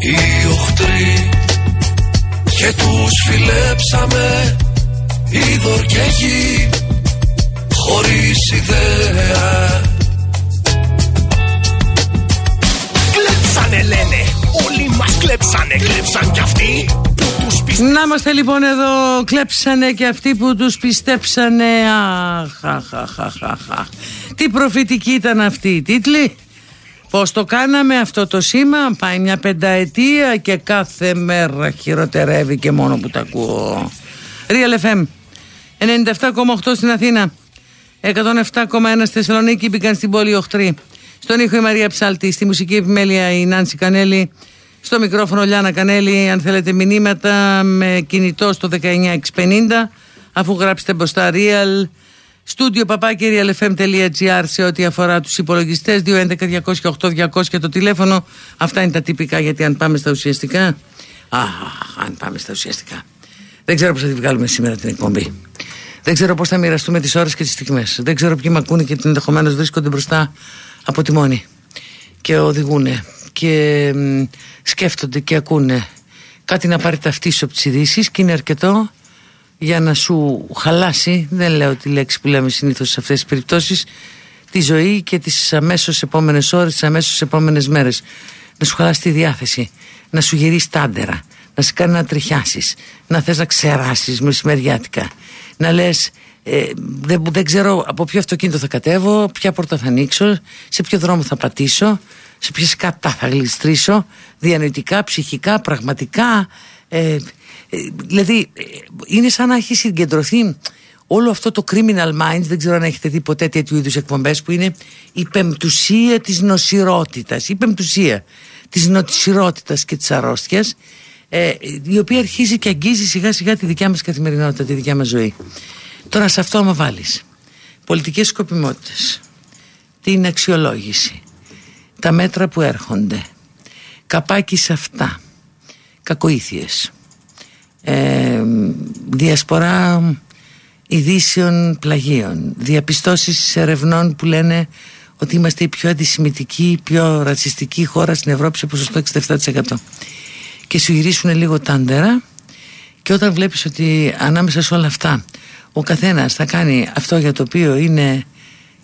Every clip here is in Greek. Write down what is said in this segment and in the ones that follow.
οι οχτροί και τους φιλέψαμε είδωρ και γη χωρίς ιδέα Κλέψανε λένε, όλοι μας κλέψανε, κλέψαν κι αυτοί που τους πιστέψανε Να είμαστε λοιπόν εδώ, κλέψανε και αυτοί που τους πιστέψανε. Αχ, αχ, αχ, αχ, αχ, αχ. Τι προφητική ήταν αυτή η τίτλη. Πώς το κάναμε αυτό το σήμα, πάει μια πενταετία και κάθε μέρα χειροτερεύει και μόνο που τα ακούω. Real FM, 97,8 στην Αθήνα, 107,1 στη Θεσσαλονίκη, μπήκαν στην πόλη Οχτρή. Στον ήχο η Μαρία Ψάλτη, στη μουσική επιμέλεια η Νάνση Κανέλη, στο μικρόφωνο Λιάνα Κανέλη, αν θέλετε μηνύματα με κινητό στο 19650, αφού γράψετε μπροστά Real, Στούντιο παπάκυριαλεφm.gr σε ό,τι αφορά τους υπολογιστές. 211-208-200 και το τηλέφωνο. Αυτά είναι τα τυπικά γιατί αν πάμε στα ουσιαστικά Α, αν πάμε στα ουσιαστικά. Δεν ξέρω πώς θα τη βγάλουμε σήμερα την εκπομπή. Δεν ξέρω πώς θα μοιραστούμε τις ώρες και τις στιγμές. Δεν ξέρω ποιοι με ακούνε και ενδεχομένως βρίσκονται μπροστά από τη μόνη. Και οδηγούν και μ, σκέφτονται και ακούνε. Κάτι να πάρει ταυτίσει από τις ειδήσεις και είναι αρκετό για να σου χαλάσει, δεν λέω τη λέξη που λέμε συνήθως σε αυτές τις περιπτώσεις, τη ζωή και τις αμέσως επόμενες ώρες, τις αμέσως επόμενες μέρες. Να σου χαλάσει τη διάθεση, να σου γυρίσεις τάντερα, να σε κάνει να τριχιάσεις, να θες να ξεράσεις μεσημεριάτικα, να λες ε, δεν, δεν ξέρω από ποιο αυτοκίνητο θα κατέβω, ποια πόρτα θα ανοίξω, σε ποιο δρόμο θα πατήσω, σε ποιες κατά θα γλιστρήσω, διανοητικά, ψυχικά, πραγματικά, ε, ε, δηλαδή ε, είναι σαν να έχει συγκεντρωθεί όλο αυτό το criminal minds δεν ξέρω αν έχετε δει ποτέ τέτοιου είδους εκπομπές που είναι η πεμπτουσία της νοσηρότητας η πεμπτουσία της νοσηρότητας και της αρρώστιας ε, η οποία αρχίζει και αγγίζει σιγά σιγά τη δικιά μας καθημερινότητα τη δικιά μας ζωή. Τώρα σε αυτό άμα βάλεις πολιτικές σκοπιμότητες την αξιολόγηση τα μέτρα που έρχονται καπάκις σε αυτά κακοήθειες ε, διασπορά ειδήσεων πλαγίων διαπιστώσεις ερευνών που λένε ότι είμαστε η πιο αντισημιτική, πιο ρατσιστική χώρα στην Ευρώπη σε ποσοστό 67% και σου γυρίσουν λίγο τάντερα και όταν βλέπεις ότι ανάμεσα σε όλα αυτά ο καθένας θα κάνει αυτό για το οποίο είναι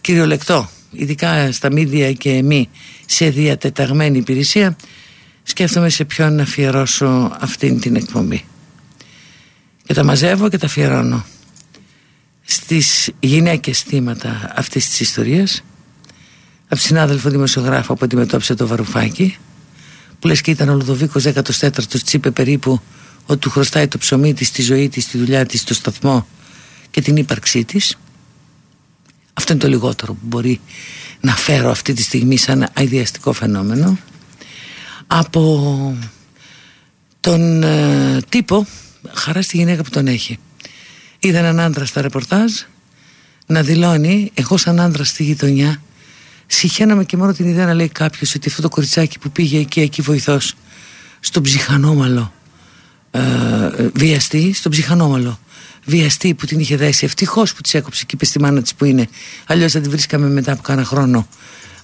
κυριολεκτό ειδικά στα μίδια και μη σε διατεταγμένη υπηρεσία σκέφτομαι σε ποιον να αφιερώσω αυτήν την εκπομπή και τα μαζεύω και τα αφιερώνω στις γυναίκες θύματα αυτής της ιστορίας από συνάδελφο δημοσιογράφο που αντιμετώπισε το Βαρουφάκι που λες και ήταν ο Λουδοβίκος 14ος τσίπε περίπου ότι του χρωστάει το ψωμί της, τη ζωή της, τη δουλειά της, το σταθμό και την ύπαρξή της. Αυτό είναι το λιγότερο που μπορεί να φέρω αυτή τη στιγμή σαν αειδιαστικό φαινόμενο. Από τον ε, τύπο χαρά στη γυναίκα που τον έχει. Είδα έναν άντρα στα ρεπορτάζ να δηλώνει, εγώ σαν άντρα στη γειτονιά, συχαίναμε και μόνο την ιδέα να λέει κάποιος ότι αυτό το κοριτσάκι που πήγε εκεί, εκεί βοηθός, στον ψυχανόμαλο ε, βιαστή, στον ψυχανόμαλο βιαστή που την είχε δέσει. Ευτυχώς που της έκοψε και είπε στη μάνα της που είναι. Αλλιώς θα τη βρίσκαμε μετά από κάνα χρόνο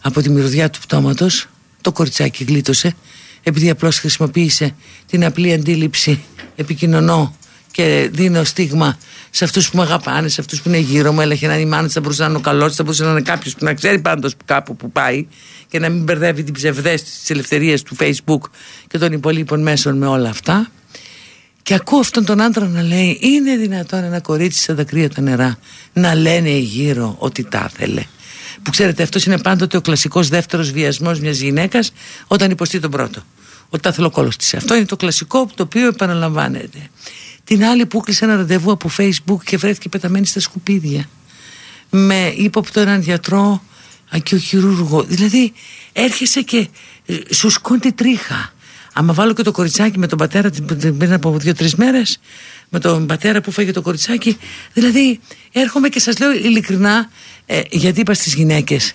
από τη μυρωδιά του πτώματος. Το κοριτσάκι γλίτωσε επειδή απλώς χρησιμοποίησε την απλή αντίληψη επικοινωνώ και δίνω στίγμα σε αυτούς που με αγαπάνε, σε αυτούς που είναι γύρω μου. Έλεγε να είναι η μάνα θα μπορούσε να είναι ο καλός, θα μπορούσε να είναι κάποιος που να ξέρει πάντως κάπου που πάει και να μην μπερδεύει την ψευδέστηση της ελευθερίας του Facebook και των υπολείπων μέσων με όλα αυτά. Και ακούω αυτόν τον άντρα να λέει: Είναι δυνατόν ένα κορίτσι σε δακρύα τα νερά να λένε γύρω ότι τα ήθελε. Που ξέρετε, αυτός είναι πάντοτε ο κλασικός δεύτερος βιασμός μιας γυναίκας όταν υποστεί τον πρώτο. Ότι τα θέλω κόλο της. Αυτό είναι το κλασικό το οποίο επαναλαμβάνεται. Την άλλη που κλείσε ένα ραντεβού από Facebook και βρέθηκε πεταμένη στα σκουπίδια. Με ύποπτο έναν γιατρό και ο χειρούργο. Δηλαδή έρχεσαι και ε, σου σκόνται τρίχα Άμα βάλω και το κοριτσάκι με τον πατέρα πριν από δύο-τρεις μέρες, με τον πατέρα που φάγε το κοριτσάκι. Δηλαδή, έρχομαι και σας λέω ειλικρινά, ε, γιατί είπα στις γυναίκες,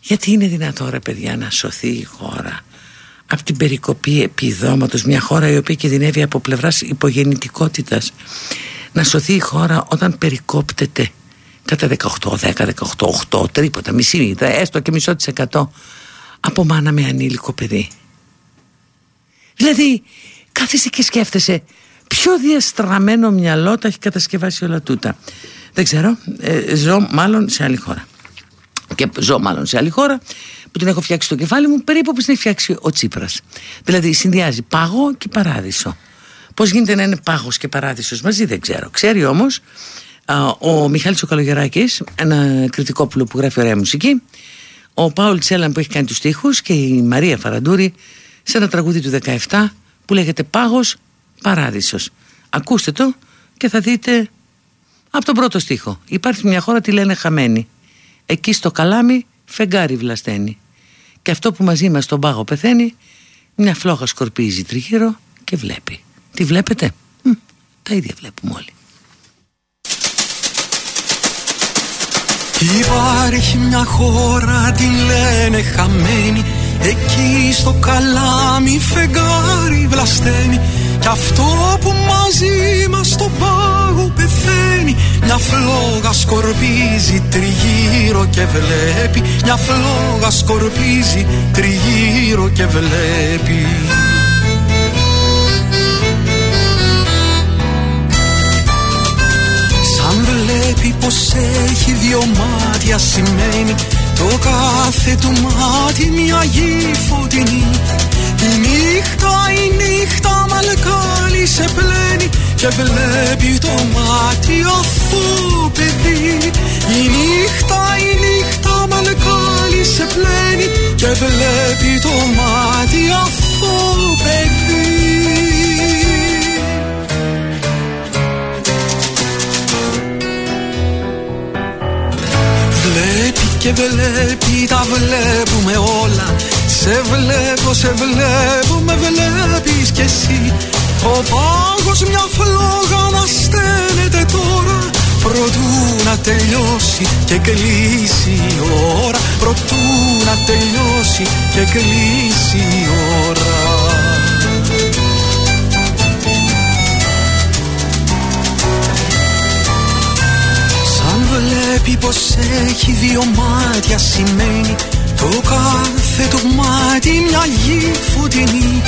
γιατί είναι δυνατό ρε παιδιά να σωθεί η χώρα από την περικοπή επιδόματος μια χώρα η οποία κινδυνεύει από πλευράς υπογεννητικότητας να σωθεί η χώρα όταν περικόπτεται κατά 18, 10, 18, 8, τρίποτα, μισή, έστω και μισό της εκατό από μάνα με ανήλικο παιδί. Δηλαδή, κάθεσαι και σκέφτεσαι ποιο διαστραμμένο μυαλό τα έχει κατασκευάσει όλα τούτα. Δεν ξέρω, ε, ζω μάλλον σε άλλη χώρα. Και ζω μάλλον σε άλλη χώρα που την έχω φτιάξει στο κεφάλι μου περίπου όπως την έχει φτιάξει ο Τσίπρας. Δηλαδή συνδυάζει πάγο και παράδεισο. Πώς γίνεται να είναι πάγος και παράδεισος μαζί δεν ξέρω. Ξέρει όμως ο Μιχάλης ο Καλογεράκης, ένα κριτικόπουλο που γράφει ωραία μουσική, ο Πάουλ Τσέλαν που έχει κάνει τους στίχους και η Μαρία Φαραντούρη σε ένα τραγούδι του 17 που λέγεται Πάγος Παράδεισος. Ακούστε το και θα δείτε από τον πρώτο στίχο. Υπάρχει μια χώρα τη λένε χαμένη. Εκεί στο καλάμι φεγγάρι βλασταίνει. Και αυτό που μαζί μας τον πάγο πεθαίνει, μια φλόγα σκορπίζει τριγύρω και βλέπει. Τι βλέπετε; τα ίδια βλέπουμε όλοι. Υπάρχει μια χώρα την λένε χαμένη Εκεί στο καλάμι φεγγάρι βλασταίνει Κι αυτό που μαζί μας τον πάγο πεθαίνει. Μια φλόγα σκορπίζει τριγύρω και βλέπει. Μια φλόγα σκορπίζει τριγύρω και βλέπει. Βλέπει πως έχει δυο μάτια σημαίνει. Το κάθε του μάτι μια γη φωτεινή Η νύχτα, η νύχτα μαλκάλι σε πλένει και βλέπει το μάτι αυτό παιδί. Η νύχτα, η νύχτα μαλκάλι σε πλένει και βλέπει το μάτι αυτό παιδί. Και βλέπει τα βλέπουμε όλα Σε βλέπω, σε βλέπω, με βλέπεις κι εσύ. Ο πάγος μια φλόγα να στέλνεται τώρα. Προτού να τελειώσει και κλείσει η ώρα. Προτού να τελειώσει και κλείσει η ώρα. Βλέπει πως έχει δύο μάτια σημαίνει το κάθε το μάτι μια γη φωτεινή.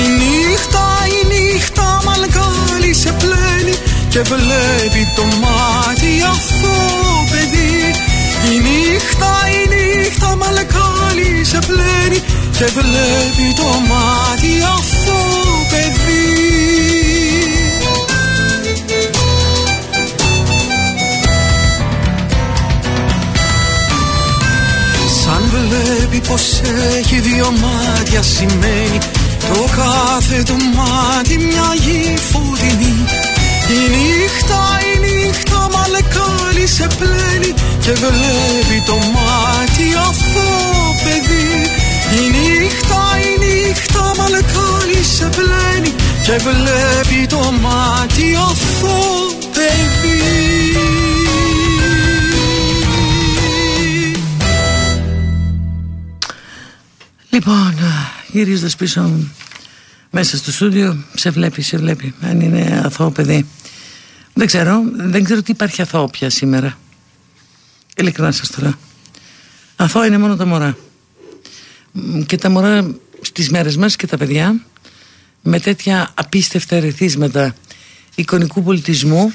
Η νύχτα, η νύχτα μαλκάλι σε πλένει και βλέπει το μάτι αυτό παιδί. Η νύχτα, η νύχτα μαλκάλι σε πλένει και βλέπει το μάτι αυτό παιδί βλέπει πως έχει δύο μάτια σημαίνει το κάθε του μάτι μια γη φωτεινή. Η νύχτα, η νύχτα μαλεκάλι σε πλένει και βλέπει το μάτι αυτό παιδί. Η νύχτα, η νύχτα μαλεκάλι σε πλένει και βλέπει το μάτι αυτό παιδί Λοιπόν, γυρίζοντας πίσω μέσα στο στούντιο, σε βλέπει, σε βλέπει. Αν είναι αθώο παιδί. Δεν ξέρω, δεν ξέρω τι υπάρχει αθώο πια σήμερα. Ειλικρινά σας τώρα. Αθώο είναι μόνο τα μωρά. Και τα μωρά στις μέρες μας και τα παιδιά με τέτοια απίστευτα ερεθίσματα εικονικού πολιτισμού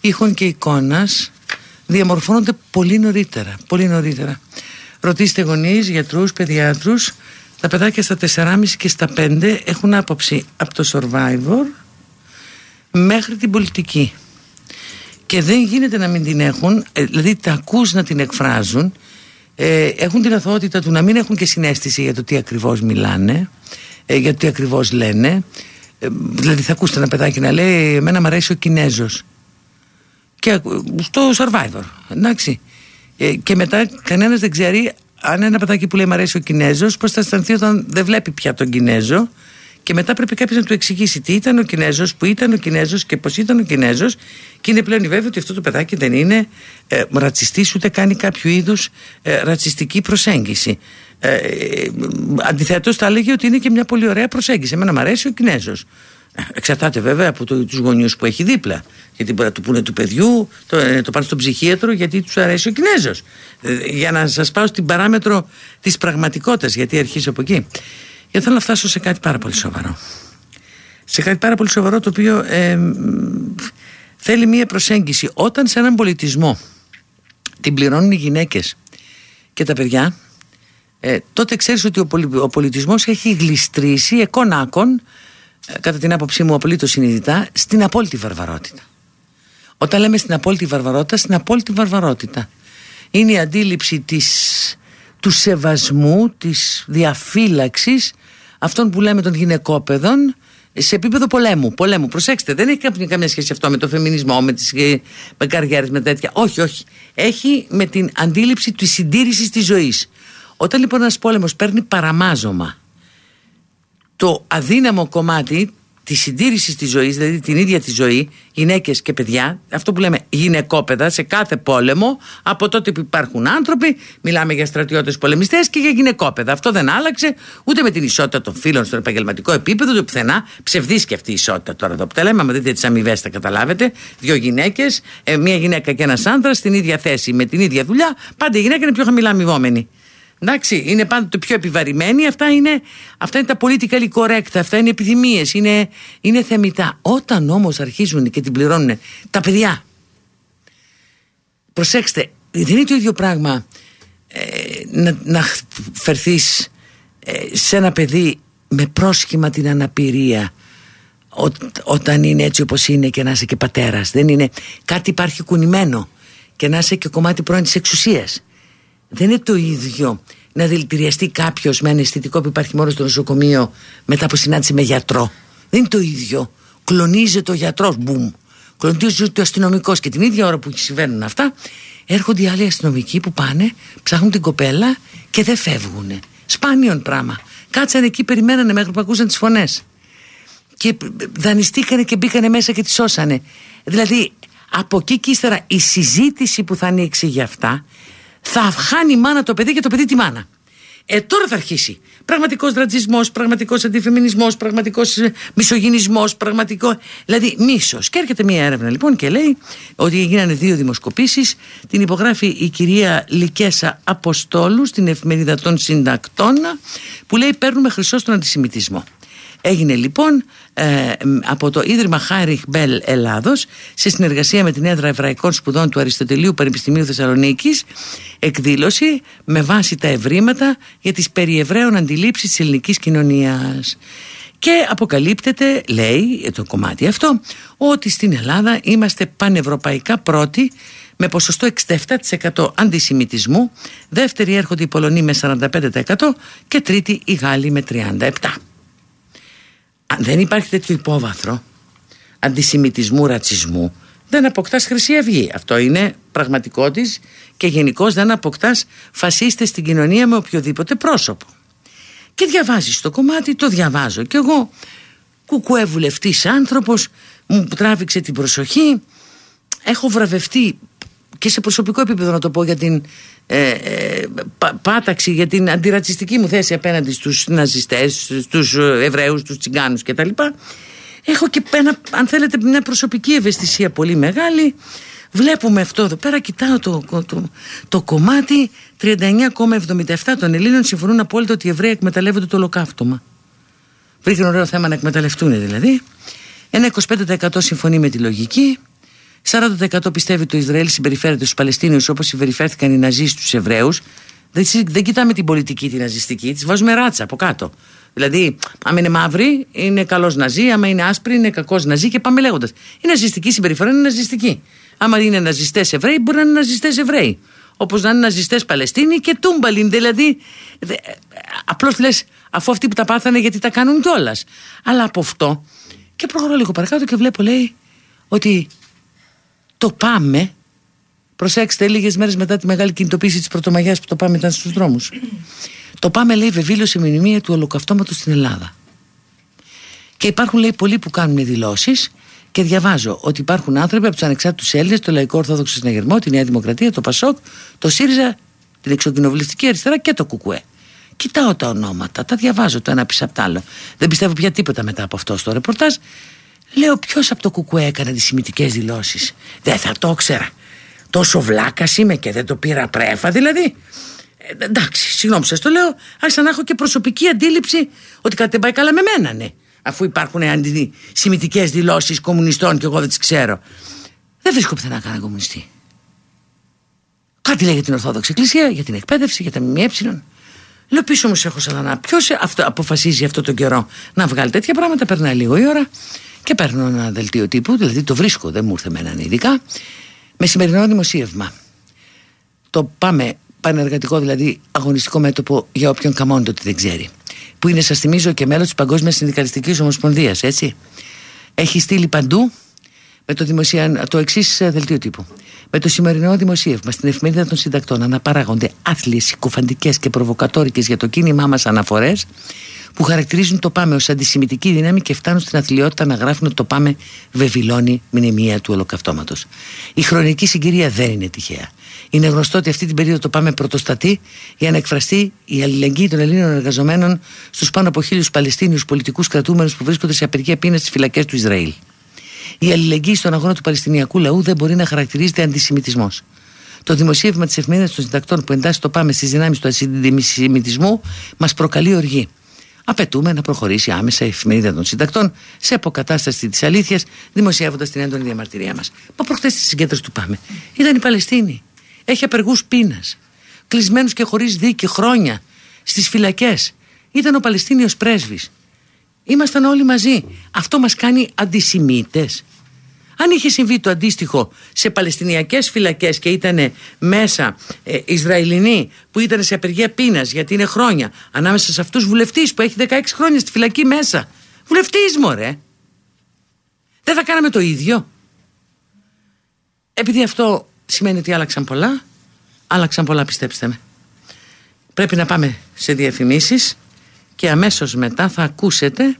ήχων και εικόνας διαμορφώνονται πολύ νωρίτερα, πολύ νωρίτερα. Ρωτήστε γονείς, γιατρούς, παιδιάτρους. Τα παιδάκια στα 4,5 και στα 5 έχουν άποψη από το Survivor μέχρι την πολιτική. Και δεν γίνεται να μην την έχουν ε, δηλαδή τα ακούς να την εκφράζουν ε, έχουν την αθωότητα του να μην έχουν και συνέστηση για το τι ακριβώς μιλάνε ε, για το τι ακριβώς λένε. Ε, δηλαδή θα ακούσετε ένα παιδάκι να λέει εμένα μου αρέσει ο Κινέζος και στο Survivor εντάξει. ε, και μετά κανένας δεν ξέρει αν ένα παιδάκι που λέει Μ' αρέσει ο Κινέζος πώς θα αισθανθεί όταν δεν βλέπει πια τον Κινέζο Και μετά πρέπει κάποιο να του εξηγήσει τι ήταν ο Κινέζο, που ήταν ο Κινέζο και πώ ήταν ο Κινέζο. Και είναι πλέον βέβαιο ότι αυτό το παιδάκι δεν είναι ε, ρατσιστή ούτε κάνει κάποιο είδου ε, ρατσιστική προσέγγιση. Ε, Αντιθέτω, θα έλεγε ότι είναι και μια πολύ ωραία προσέγγιση. Εμένα μου αρέσει ο Κινέζο. Εξαρτάται βέβαια από το, τους γονιούς που έχει δίπλα. Γιατί μπορεί να του πούνε του παιδιού το, ε, το πάνε στον ψυχίατρο γιατί τους αρέσει ο Κινέζος. Ε, για να σας πάω στην παράμετρο της πραγματικότητας γιατί αρχίζω από εκεί. Γιατί θέλω να φτάσω σε κάτι πάρα πολύ σοβαρό. Σε κάτι πάρα πολύ σοβαρό το οποίο ε, θέλει μία προσέγγιση. Όταν σε έναν πολιτισμό την πληρώνουν οι γυναίκες και τα παιδιά ε, τότε ξέρεις ότι ο, ο πολιτισμός έχει γλιστρήσει εκονάκων ε, κατά την άποψή μου απολύτως συνειδητά στην απόλυτη βαρβαρότητα όταν λέμε στην απόλυτη βαρβαρότητα στην απόλυτη βαρβαρότητα είναι η αντίληψη της, του σεβασμού της διαφύλαξης αυτών που λέμε των γυναικόπαιδων σε επίπεδο πολέμου. πολέμου. Προσέξτε, δεν έχει καμία σχέση αυτό με το φεμινισμό, με τις ε, με καριέρες, με τέτοια. Όχι, όχι. Έχει με την αντίληψη της συντήρησης της ζωής. Όταν λοιπόν ένας πόλεμος παίρνει παραμάζωμα το αδύναμο κομμάτι της συντήρησης της ζωής, δηλαδή την ίδια τη ζωή, γυναίκες και παιδιά, αυτό που λέμε γυναικόπαιδα σε κάθε πόλεμο, από τότε που υπάρχουν άνθρωποι, μιλάμε για στρατιώτες πολεμιστές και για γυναικόπαιδα. Αυτό δεν άλλαξε ούτε με την ισότητα των φίλων στο επαγγελματικό επίπεδο, ούτε πουθενά. Ψευδή και αυτή η ισότητα τώρα εδώ που τα λέμε. Αν δείτε τις αμοιβές, τα καταλάβετε. Δύο γυναίκες, ε, μία γυναίκα και ένας άντρας στην ίδια θέση, με την ίδια δουλειά, πάντα η γυναίκα είναι πιο χαμηλά αμοιβόμενη. Εντάξει, είναι πάντοτε πιο επιβαρημένοι. Αυτά είναι, αυτά είναι τα politically correct, αυτά είναι επιθυμίες, είναι, είναι θεμητά. Όταν όμως αρχίζουν και την πληρώνουν τα παιδιά. Προσέξτε, δεν είναι το ίδιο πράγμα ε, να, να φερθείς ε, σε ένα παιδί με πρόσχημα την αναπηρία όταν είναι έτσι όπως είναι και να είσαι και πατέρας δεν είναι κάτι υπάρχει κουνημένο και να είσαι και κομμάτι πρώην της εξουσίας δεν είναι το ίδιο να δηλητηριαστεί κάποιος με ένα αισθητικό που υπάρχει μόνο στο νοσοκομείο μετά από συνάντηση με γιατρό. Δεν είναι το ίδιο. Κλονίζεται ο γιατρός, μπουμ. Κλονίζεται ο αστυνομικός και την ίδια ώρα που συμβαίνουν αυτά, έρχονται οι άλλοι αστυνομικοί που πάνε, ψάχνουν την κοπέλα και δεν φεύγουν. Σπάνιον πράγμα. Κάτσανε εκεί, περιμένανε μέχρι που ακούσαν τις φωνές. Και δανειστήκανε και μπήκανε μέσα και τη σώσανε. Δηλαδή, από εκεί και ύστερα η συζήτηση που θα ανοίξει για αυτά θα χάνει η μάνα το παιδί και το παιδί τη μάνα. Ε, τώρα θα αρχίσει. Πραγματικός ρατσισμός, πραγματικός αντιφεμινισμός, πραγματικός ε, μισογυνισμός, πραγματικό. Δηλαδή, μίσος. Και έρχεται μία έρευνα λοιπόν και λέει ότι γίνανε δύο δημοσκοπήσεις. Την υπογράφει η κυρία Λικέσα Αποστόλου στην εφημερίδα των συντακτών, που λέει Παίρνουμε χρυσό στον αντισημιτισμό. Έγινε λοιπόν ε, από το Ίδρυμα Χάριχ Μπέλ Ελλάδος σε συνεργασία με την έδρα Εβραϊκών Σπουδών του Αριστοτελείου Πανεπιστημίου Θεσσαλονίκης εκδήλωση με βάση τα ευρήματα για τις περιεβραίων αντιλήψεις της ελληνικής κοινωνίας. Και αποκαλύπτεται, λέει το κομμάτι αυτό, ότι στην Ελλάδα είμαστε πανευρωπαϊκά πρώτοι με ποσοστό 67% αντισημιτισμού, δεύτερη έρχονται οι Πολωνοί με 45% και τρίτη οι Γάλλοι με 37% αν δεν υπάρχει τέτοιο υπόβαθρο αντισημιτισμού, ρατσισμού, δεν αποκτάς Χρυσή Αυγή. Αυτό είναι πραγματικό της και γενικώς δεν αποκτάς φασίστες στην κοινωνία με οποιοδήποτε πρόσωπο. Και διαβάζεις το κομμάτι, το διαβάζω κι εγώ. Κουκουέ βουλευτής άνθρωπος, μου τράβηξε την προσοχή. Έχω βραβευτεί και σε προσωπικό επίπεδο να το πω για την ε, ε, πάταξη για την αντιρατσιστική μου θέση απέναντι στους ναζιστές, στους Εβραίους, τους Τσιγκάνους κτλ. Έχω και ένα, αν θέλετε μια προσωπική ευαισθησία πολύ μεγάλη Βλέπουμε αυτό εδώ πέρα, κοιτάω το, το, το κομμάτι 39,77 των Ελλήνων συμφωνούν απόλυτα ότι οι Εβραίοι εκμεταλλεύονται το ολοκαύτωμα. Βρήκε ωραίο θέμα να εκμεταλλευτούν δηλαδή. Ένα 25% συμφωνεί με τη λογική, 40% πιστεύει το Ισραήλ συμπεριφέρεται στους Παλαιστίνιους όπως συμπεριφέρθηκαν οι Ναζί στους Εβραίους. Δεν, δεν κοιτάμε την πολιτική τη ναζιστική, τη βάζουμε ράτσα από κάτω. Δηλαδή, άμα είναι μαύρη, είναι καλός Ναζί, άμα είναι άσπρη, είναι κακός Ναζί και πάμε λέγοντας. Η ναζιστική συμπεριφορά είναι ναζιστική. Άμα είναι ναζιστές Εβραίοι, μπορεί να είναι ναζιστές Εβραίοι. Όπως να είναι ναζιστές Παλαιστίνοι και τούμπαλιν. Δηλαδή, απλώς λες, αφού αυτοί που τα πάθανε, γιατί τα κάνουν κιόλας. Αλλά από αυτό, και προχωρώ λίγο παρακάτω και βλέπω, λέει, ότι το πάμε προσέξτε λίγες μέρες μετά τη μεγάλη κινητοποίηση της Πρωτομαγιάς που το πάμε ήταν στους δρόμους. το πάμε λέει βεβήλωσε μηνυμία του ολοκαυτώματος στην Ελλάδα Και υπάρχουν λέει πολλοί που κάνουν δηλώσεις και διαβάζω ότι υπάρχουν άνθρωποι από τους ανεξάρτητους Έλληνες, το Λαϊκό Ορθόδοξο Συναγερμό, τη Νέα Δημοκρατία, το Πασόκ, το ΣΥΡΙΖΑ, την Εξοκοινοβουλευτική Αριστερά και το ΚΚΕ. Κοιτάω τα ονόματα, τα διαβάζω το ένα πίσω από το άλλο. Δεν πιστεύω πια τίποτα μετά από αυτό στο ρεπορτάζ. Λέω ποιος από το ΚΚΕ έκανε τις σημητικέ δηλώσεις; Δεν θα το ήξερα. Τόσο βλάκας είμαι και δεν το πήρα πρέφα δηλαδή. Ε, εντάξει, συγγνώμη σας το λέω, άρχισα να έχω και προσωπική αντίληψη ότι κάτι δεν πάει καλά με μένα, ναι. Αφού υπάρχουν αντισημιτικέ δηλώσεις κομμουνιστών και εγώ δεν τις ξέρω. Δεν βρίσκω πουθενά κανένα κομμουνιστή. Κάτι λέει για την Ορθόδοξη Εκκλησία, για την εκπαίδευση, για τα ΜΜΕ. Λέω πίσω μου έχω σαν να ποιο αποφασίζει αυτό τον καιρό να βγάλει τέτοια πράγματα. Περνάει λίγο η ώρα και παίρνω ένα δελτίο τύπου, δηλαδή το βρίσκω, δεν μου ήρθε με έναν ειδικά, με σημερινό δημοσίευμα. Το πάμε πανεργατικό, δηλαδή αγωνιστικό μέτωπο για όποιον καμώνει ότι δεν ξέρει. Που είναι, σας θυμίζω, και μέλος της Παγκόσμιας Συνδικαλιστικής Ομοσπονδίας, έτσι. Έχει στείλει παντού με το, δημοσία, το εξής ε, δελτίο τύπου. Με το σημερινό δημοσίευμα στην εφημερίδα των συντακτών αναπαράγονται άθλιες, συκοφαντικές και προβοκατόρικες για το κίνημά μας αναφορές που χαρακτηρίζουν το ΠΑΜΕ ως αντισημιτική δύναμη και φτάνουν στην αθλειότητα να γράφουν ότι το ΠΑΜΕ βεβηλώνει μνημεία του ολοκαυτώματος. Η χρονική συγκυρία δεν είναι τυχαία. Είναι γνωστό ότι αυτή την περίοδο το ΠΑΜΕ πρωτοστατεί για να εκφραστεί η αλληλεγγύη των Ελλήνων εργαζομένων στους πάνω από χίλιους Παλαιστίνιους πολιτικούς κρατούμενους που βρίσκονται σε απεργία πείνας στις φυλακές του Ισραήλ. Η αλληλεγγύη στον αγώνα του Παλαιστινιακού λαού δεν μπορεί να χαρακτηρίζεται αντισημιτισμός. Το δημοσίευμα της εφημερίδα των συντακτών που εντάσσει το πάμε στις δυνάμεις του αντισημιτισμού μας προκαλεί οργή. Απαιτούμε να προχωρήσει άμεσα η εφημερίδα των συντακτών σε αποκατάσταση της αλήθειας, δημοσιεύοντας την έντονη διαμαρτυρία μας. Μα προχθές στη συγκέντρωση του Πάμε ήταν η Παλαιστίνη. Έχει απεργούς πείνας. Κλεισμένους και χωρίς δίκη χρόνια στις φυλακές. Ήταν ο Παλαιστίνιος πρέσβης. Ήμασταν όλοι μαζί. Αυτό μας κάνει αντισημίτες. Αν είχε συμβεί το αντίστοιχο σε Παλαιστινιακές φυλακές και ήταν μέσα ε, Ισραηλινοί που ήταν σε απεργία πείνας γιατί είναι χρόνια ανάμεσα σε αυτούς βουλευτής που έχει 16 χρόνια στη φυλακή μέσα. Βουλευτής μωρέ. Δεν θα κάναμε το ίδιο. Επειδή αυτό σημαίνει ότι άλλαξαν πολλά, άλλαξαν πολλά πιστέψτε με. Πρέπει να πάμε σε διαφημίσεις και αμέσως μετά θα ακούσετε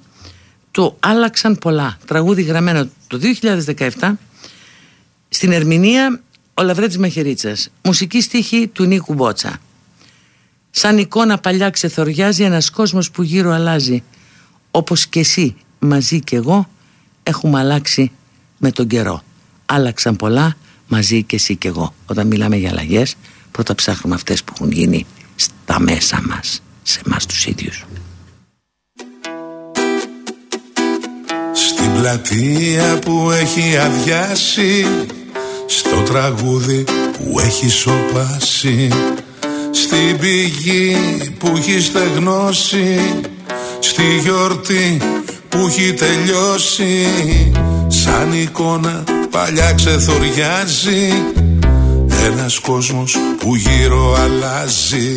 το «Άλλαξαν πολλά» τραγούδι γραμμένο το 2017 στην ερμηνεία ο Λαβρέτης Μαχαιρίτσας μουσική στίχη του Νίκου Μπότσα. Σαν εικόνα παλιά ξεθοριάζει ένας κόσμος που γύρω αλλάζει. Όπως και εσύ μαζί και εγώ έχουμε αλλάξει με τον καιρό. Άλλαξαν πολλά μαζί και εσύ και εγώ όταν μιλάμε για αλλαγές, πρώτα ψάχνουμε αυτές που έχουν γίνει στα μέσα μας σε εμάς τους ίδιους Στην πλατεία που έχει αδειάσει Στο τραγούδι που έχει σοπάσει Στην πηγή που έχει στεγνώσει Στη γιορτή που έχει τελειώσει Σαν εικόνα παλιά ξεθοριάζει Ένας κόσμος που γύρω αλλάζει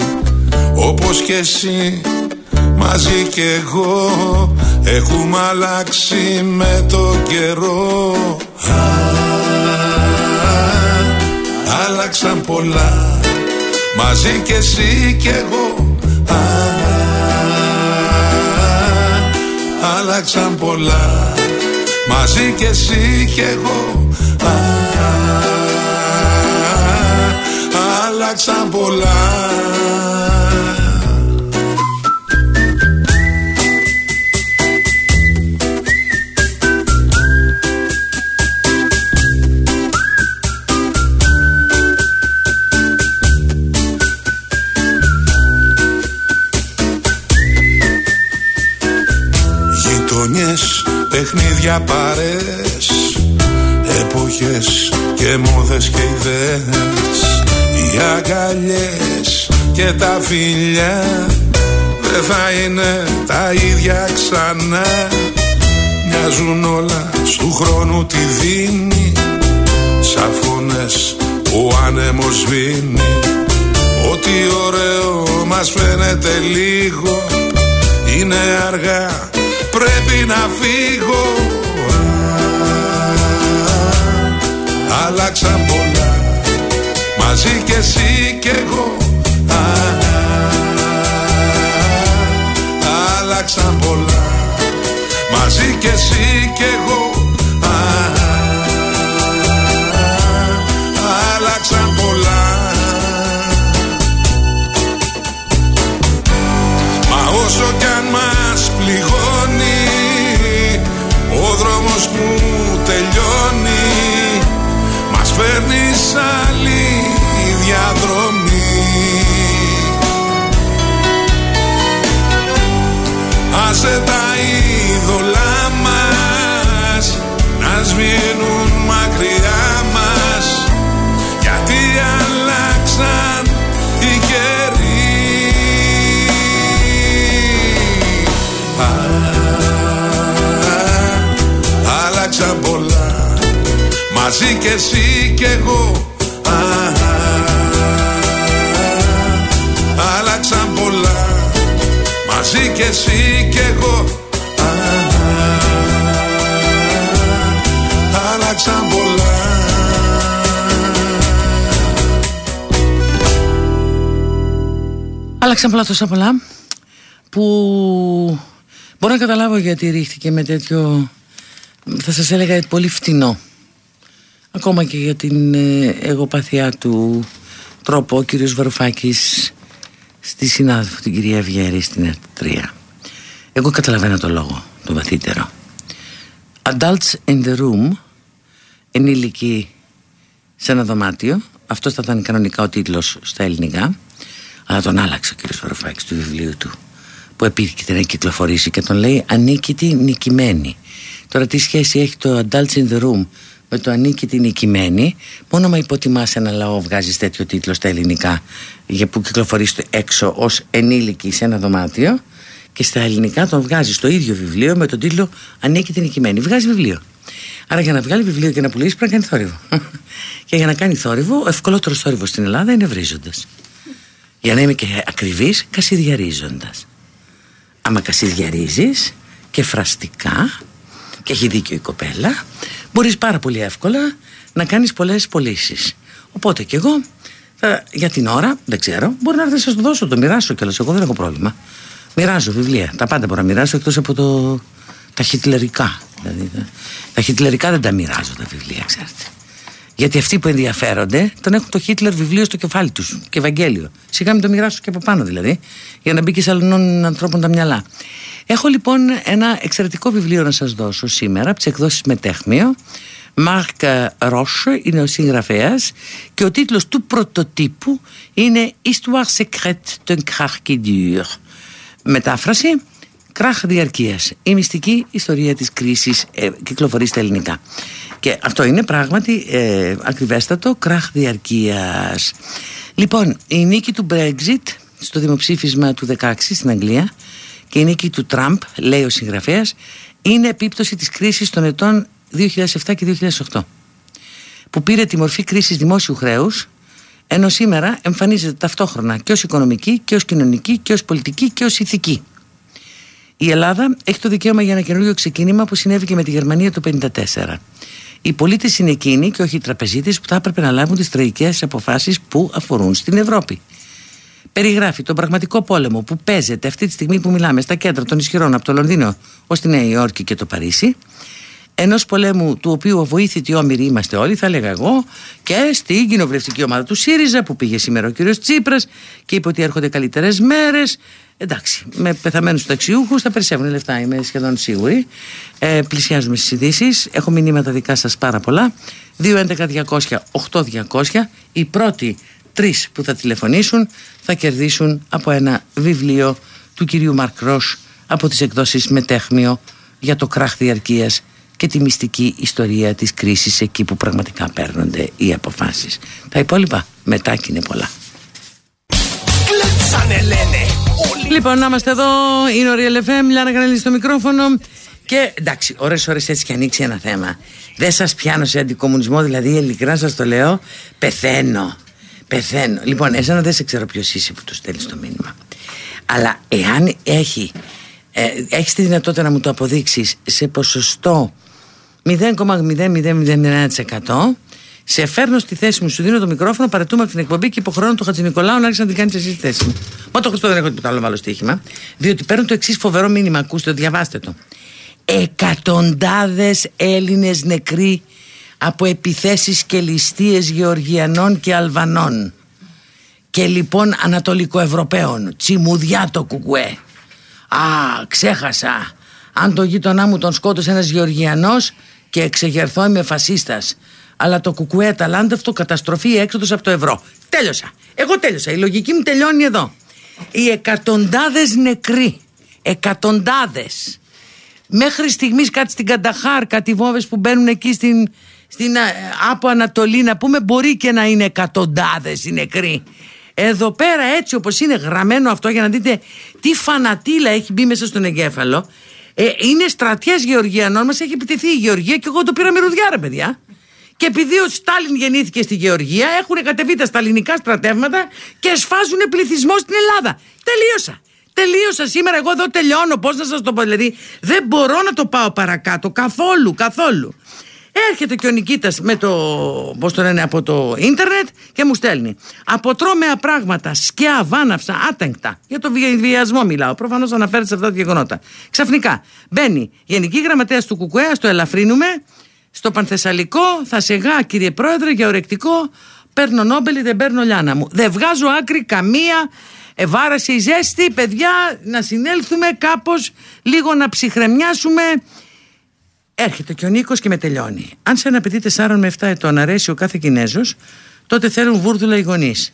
Όπως και εσύ μαζί κι εγώ έχουμε αλλάξει με το καιρό. Άλλαξαν πολλά. Μαζί κι εσύ κι εγώ. Άλλαξαν πολλά. Μαζί κι εσύ κι εγώ. Άλλαξαν πολλά παιχνίδια παρές Εποχές και μόδες και ιδέες. Οι αγκαλιές και τα φιλιά Δεν θα είναι τα ίδια ξανά. Μοιάζουν όλα στου χρόνου τη δίνει Σαν φωνές ο άνεμος σβήνει. Ό,τι ωραίο μας φαίνεται λίγο Είναι αργά πρέπει να φύγω άλλαξαν πολλά. Μαζί και εσύ και εγώ. Α, άλλαξαν πολλά. Μαζί και εσύ και εγώ. Άσε τα είδωλά μας να σβήνουν μακριά μας. Γιατί αλλάξαν οι καιροί. Α, Άλλαξαν πολλά. Μαζί κι εσύ κι εγώ μαζί κι εσύ κι εγώ. Α, Άλλαξαν πολλά. Άλλαξαν πολλά τόσα πολλά που μπορώ να καταλάβω γιατί ρίχτηκε με τέτοιο θα σας έλεγα πολύ φτηνό. Ακόμα και για την ε, εγωπαθιά του τρόπο ο κύριος Βαρουφάκης στη συνάδελφο την κυρία Βιέρη στην ΕΤ3 εγώ καταλαβαίνω το λόγο το βαθύτερο. Adults in the room ενήλικοι σε ένα δωμάτιο. Αυτός θα ήταν κανονικά ο τίτλος στα ελληνικά. Αλλά τον άλλαξε ο κύριος Βαρουφάκης του βιβλίου του που επίκειται να κυκλοφορήσει και τον λέει ανίκητη νικημένη. Τώρα τι σχέση έχει το Adults in the room με το ανίκητη νικημένη μόνο μα υποτιμάς ένα λαό βγάζεις τέτοιο τίτλο στα ελληνικά για που κυκλοφορείς έξω ως ενήλικη σε ένα δωμάτιο και στα ελληνικά τον βγάζεις το ίδιο βιβλίο με τον τίτλο Ανίκητη νικημένη. Βγάζει βιβλίο. Άρα για να βγάλει βιβλίο και να πουλήσει πρέπει να κάνει θόρυβο. και για να κάνει θόρυβο, ο ευκολότερος θόρυβος στην Ελλάδα είναι βρίζοντας. Για να είμαι και ακριβής, κασιδιαρίζοντας. Άμα κασιδιαρίζεις και φραστικά, και έχει δίκιο η κοπέλα, μπορείς πάρα πολύ εύκολα να κάνεις πολλές πωλήσεις. Οπότε κι εγώ θα, για την ώρα, δεν ξέρω, μπορεί να έρθει να σας το δώσω, το μοιράσω κιόλας. Εγώ δεν έχω πρόβλημα. Μοιράζω βιβλία. Τα πάντα μπορώ να μοιράσω εκτός από το, τα χιτλερικά. Δηλαδή, τα, τα χιτλερικά δεν τα μοιράζω τα βιβλία, ξέρετε. Γιατί αυτοί που ενδιαφέρονται τον έχουν το Χίτλερ βιβλίο στο κεφάλι τους και Ευαγγέλιο. Σιγά μην το μοιράσω και από πάνω δηλαδή, για να μπει και σε άλλων ανθρώπων τα μυαλά. Έχω λοιπόν ένα εξαιρετικό βιβλίο να σας δώσω σήμερα από τις εκδόσεις Μετέχμιο. Μάρκ Ρόσ είναι ο συγγραφέας και ο τίτλος του πρωτοτύπου είναι Histoire secrète d'un krach qui dure. Μετάφραση Κράχ διαρκείας. Η μυστική ιστορία της κρίσης ε, κυκλοφορεί στα ελληνικά. Και αυτό είναι πράγματι ε, ακριβέστατο κράχ διαρκείας. Λοιπόν, η νίκη του Brexit στο δημοψήφισμα του 16 στην Αγγλία και η νίκη του Τραμπ, λέει ο συγγραφέας, είναι επίπτωση της κρίσης των ετών 2007 και 2008 που πήρε τη μορφή κρίσης δημόσιου χρέους, ενώ σήμερα εμφανίζεται ταυτόχρονα και ως οικονομική και ως κοινωνική και ως πολιτική και ως ηθική. Η Ελλάδα έχει το δικαίωμα για ένα καινούριο ξεκίνημα που συνέβη και με τη Γερμανία το 1954. Οι πολίτες είναι εκείνοι και όχι οι τραπεζίτες που θα έπρεπε να λάβουν τις τραγικέ αποφάσεις που αφορούν στην Ευρώπη. Περιγράφει τον πραγματικό πόλεμο που παίζεται αυτή τη στιγμή που μιλάμε στα κέντρα των ισχυρών από το Λονδίνο ως τη Νέα Υόρκη και το Παρίσι. Ενός πολέμου του οποίου αβοήθητοι όμοιροι είμαστε όλοι, θα έλεγα εγώ, και στην κοινοβουλευτική ομάδα του ΣΥΡΙΖΑ που πήγε σήμερα ο κ. Τσίπρας και είπε ότι έρχονται καλύτερες μέρες. Εντάξει, με πεθαμένους ταξιούχους θα περισσεύουν λεφτά, είμαι σχεδόν σίγουρη. Ε, πλησιάζουμε στις ειδήσεις. Έχω μηνύματα δικά σας πάρα πολλά. 2.11.200.8.200. Οι πρώτοι τρεις που θα τηλεφωνήσουν θα κερδίσουν από ένα βιβλίο του κυρίου Μαρκ Ρος από τις εκδόσεις Μετέχμιο για το κράχ διαρκείας και τη μυστική ιστορία της κρίσης εκεί που πραγματικά παίρνονται οι αποφάσεις. Τα υπόλοιπα μετά και είναι πολλά. Κλέψανε λένε όλοι Λοιπόν, να είμαστε εδώ. Είναι ο Real FM. Λιάννα Κανέλη στο μικρόφωνο. Και εντάξει, ώρες ώρες έτσι και ανοίξει ένα θέμα. Δεν σας πιάνω σε αντικομουνισμό, δηλαδή ειλικρινά σας το λέω, πεθαίνω. Πεθαίνω. Λοιπόν, εσένα δεν σε ξέρω ποιος είσαι που του στέλνεις το μήνυμα. Αλλά εάν έχει, ε, έχεις τη δυνατότητα να μου το αποδείξεις σε ποσοστό 0,0001% σε φέρνω στη θέση μου, σου δίνω το μικρόφωνο, παρετούμε από την εκπομπή και υποχρεώνω τον Χατζη Νικολάου να άρχισε να την κάνει εσύ στη θέση μου. Μα το Χριστό δεν έχω τίποτα άλλο βάλω στοίχημα. Διότι παίρνω το εξής φοβερό μήνυμα, ακούστε, διαβάστε το. Εκατοντάδες Έλληνες νεκροί από επιθέσεις και ληστείες Γεωργιανών και Αλβανών και λοιπόν Ανατολικοευρωπαίων τσιμουδιά το κουκουέ Α, ξέχασα Αν το γείτονά μου τον σκότωσε ένας Γεωργιανός και εξεγερθώ είμαι φασίστας. Αλλά το κουκουέ ταλάντευτο καταστροφή έξοδος από το ευρώ. Τέλειωσα. Εγώ τέλειωσα. Η λογική μου τελειώνει εδώ. Οι εκατοντάδες νεκροί. Εκατοντάδες. Μέχρι στιγμής κάτι στην Κανταχάρ, κάτι βόβες που μπαίνουν εκεί στην, στην ε, από Ανατολή να πούμε μπορεί και να είναι εκατοντάδες οι νεκροί. Εδώ πέρα έτσι όπως είναι γραμμένο αυτό για να δείτε τι φανατήλα έχει μπει μέσα στον εγκέφαλο ε, είναι στρατιές Γεωργιανών μας έχει επιτεθεί η Γεωργία και εγώ το πήρα μυρωδιά ρε παιδιά και επειδή ο Στάλιν γεννήθηκε στη Γεωργία έχουν κατεβεί τα σταλινικά στρατεύματα και σφάζουν πληθυσμό στην Ελλάδα τελείωσα Τελείωσα σήμερα, εγώ εδώ τελειώνω. Πώς να σας το πω, δηλαδή δεν μπορώ να το πάω παρακάτω καθόλου, καθόλου. Έρχεται και ο Νικήτας με το, πώς το λένε, από το ίντερνετ και μου στέλνει. Αποτρώμεα πράγματα, σκιά, βάναυσα, άτεγκτα. Για το βιασμό μιλάω. Προφανώς αναφέρεται σε αυτά τα γεγονότα. Ξαφνικά μπαίνει Γενική Γραμματέας του Κουκουέα, το ελαφρύνουμε. Στο Πανθεσσαλικό θα σε γά, κύριε Πρόεδρε, για ορεκτικό. Παίρνω Νόμπελ, δεν παίρνω λιάνα μου. Δεν βγάζω άκρη καμία. Ευάρασε η ζέστη, παιδιά, να συνέλθουμε κάπως λίγο να ψυχρεμιάσουμε Έρχεται και ο Νίκος και με τελειώνει. Αν σε ένα παιδί 4 με 7 ετών αρέσει ο κάθε Κινέζος, τότε θέλουν βούρδουλα οι γονείς.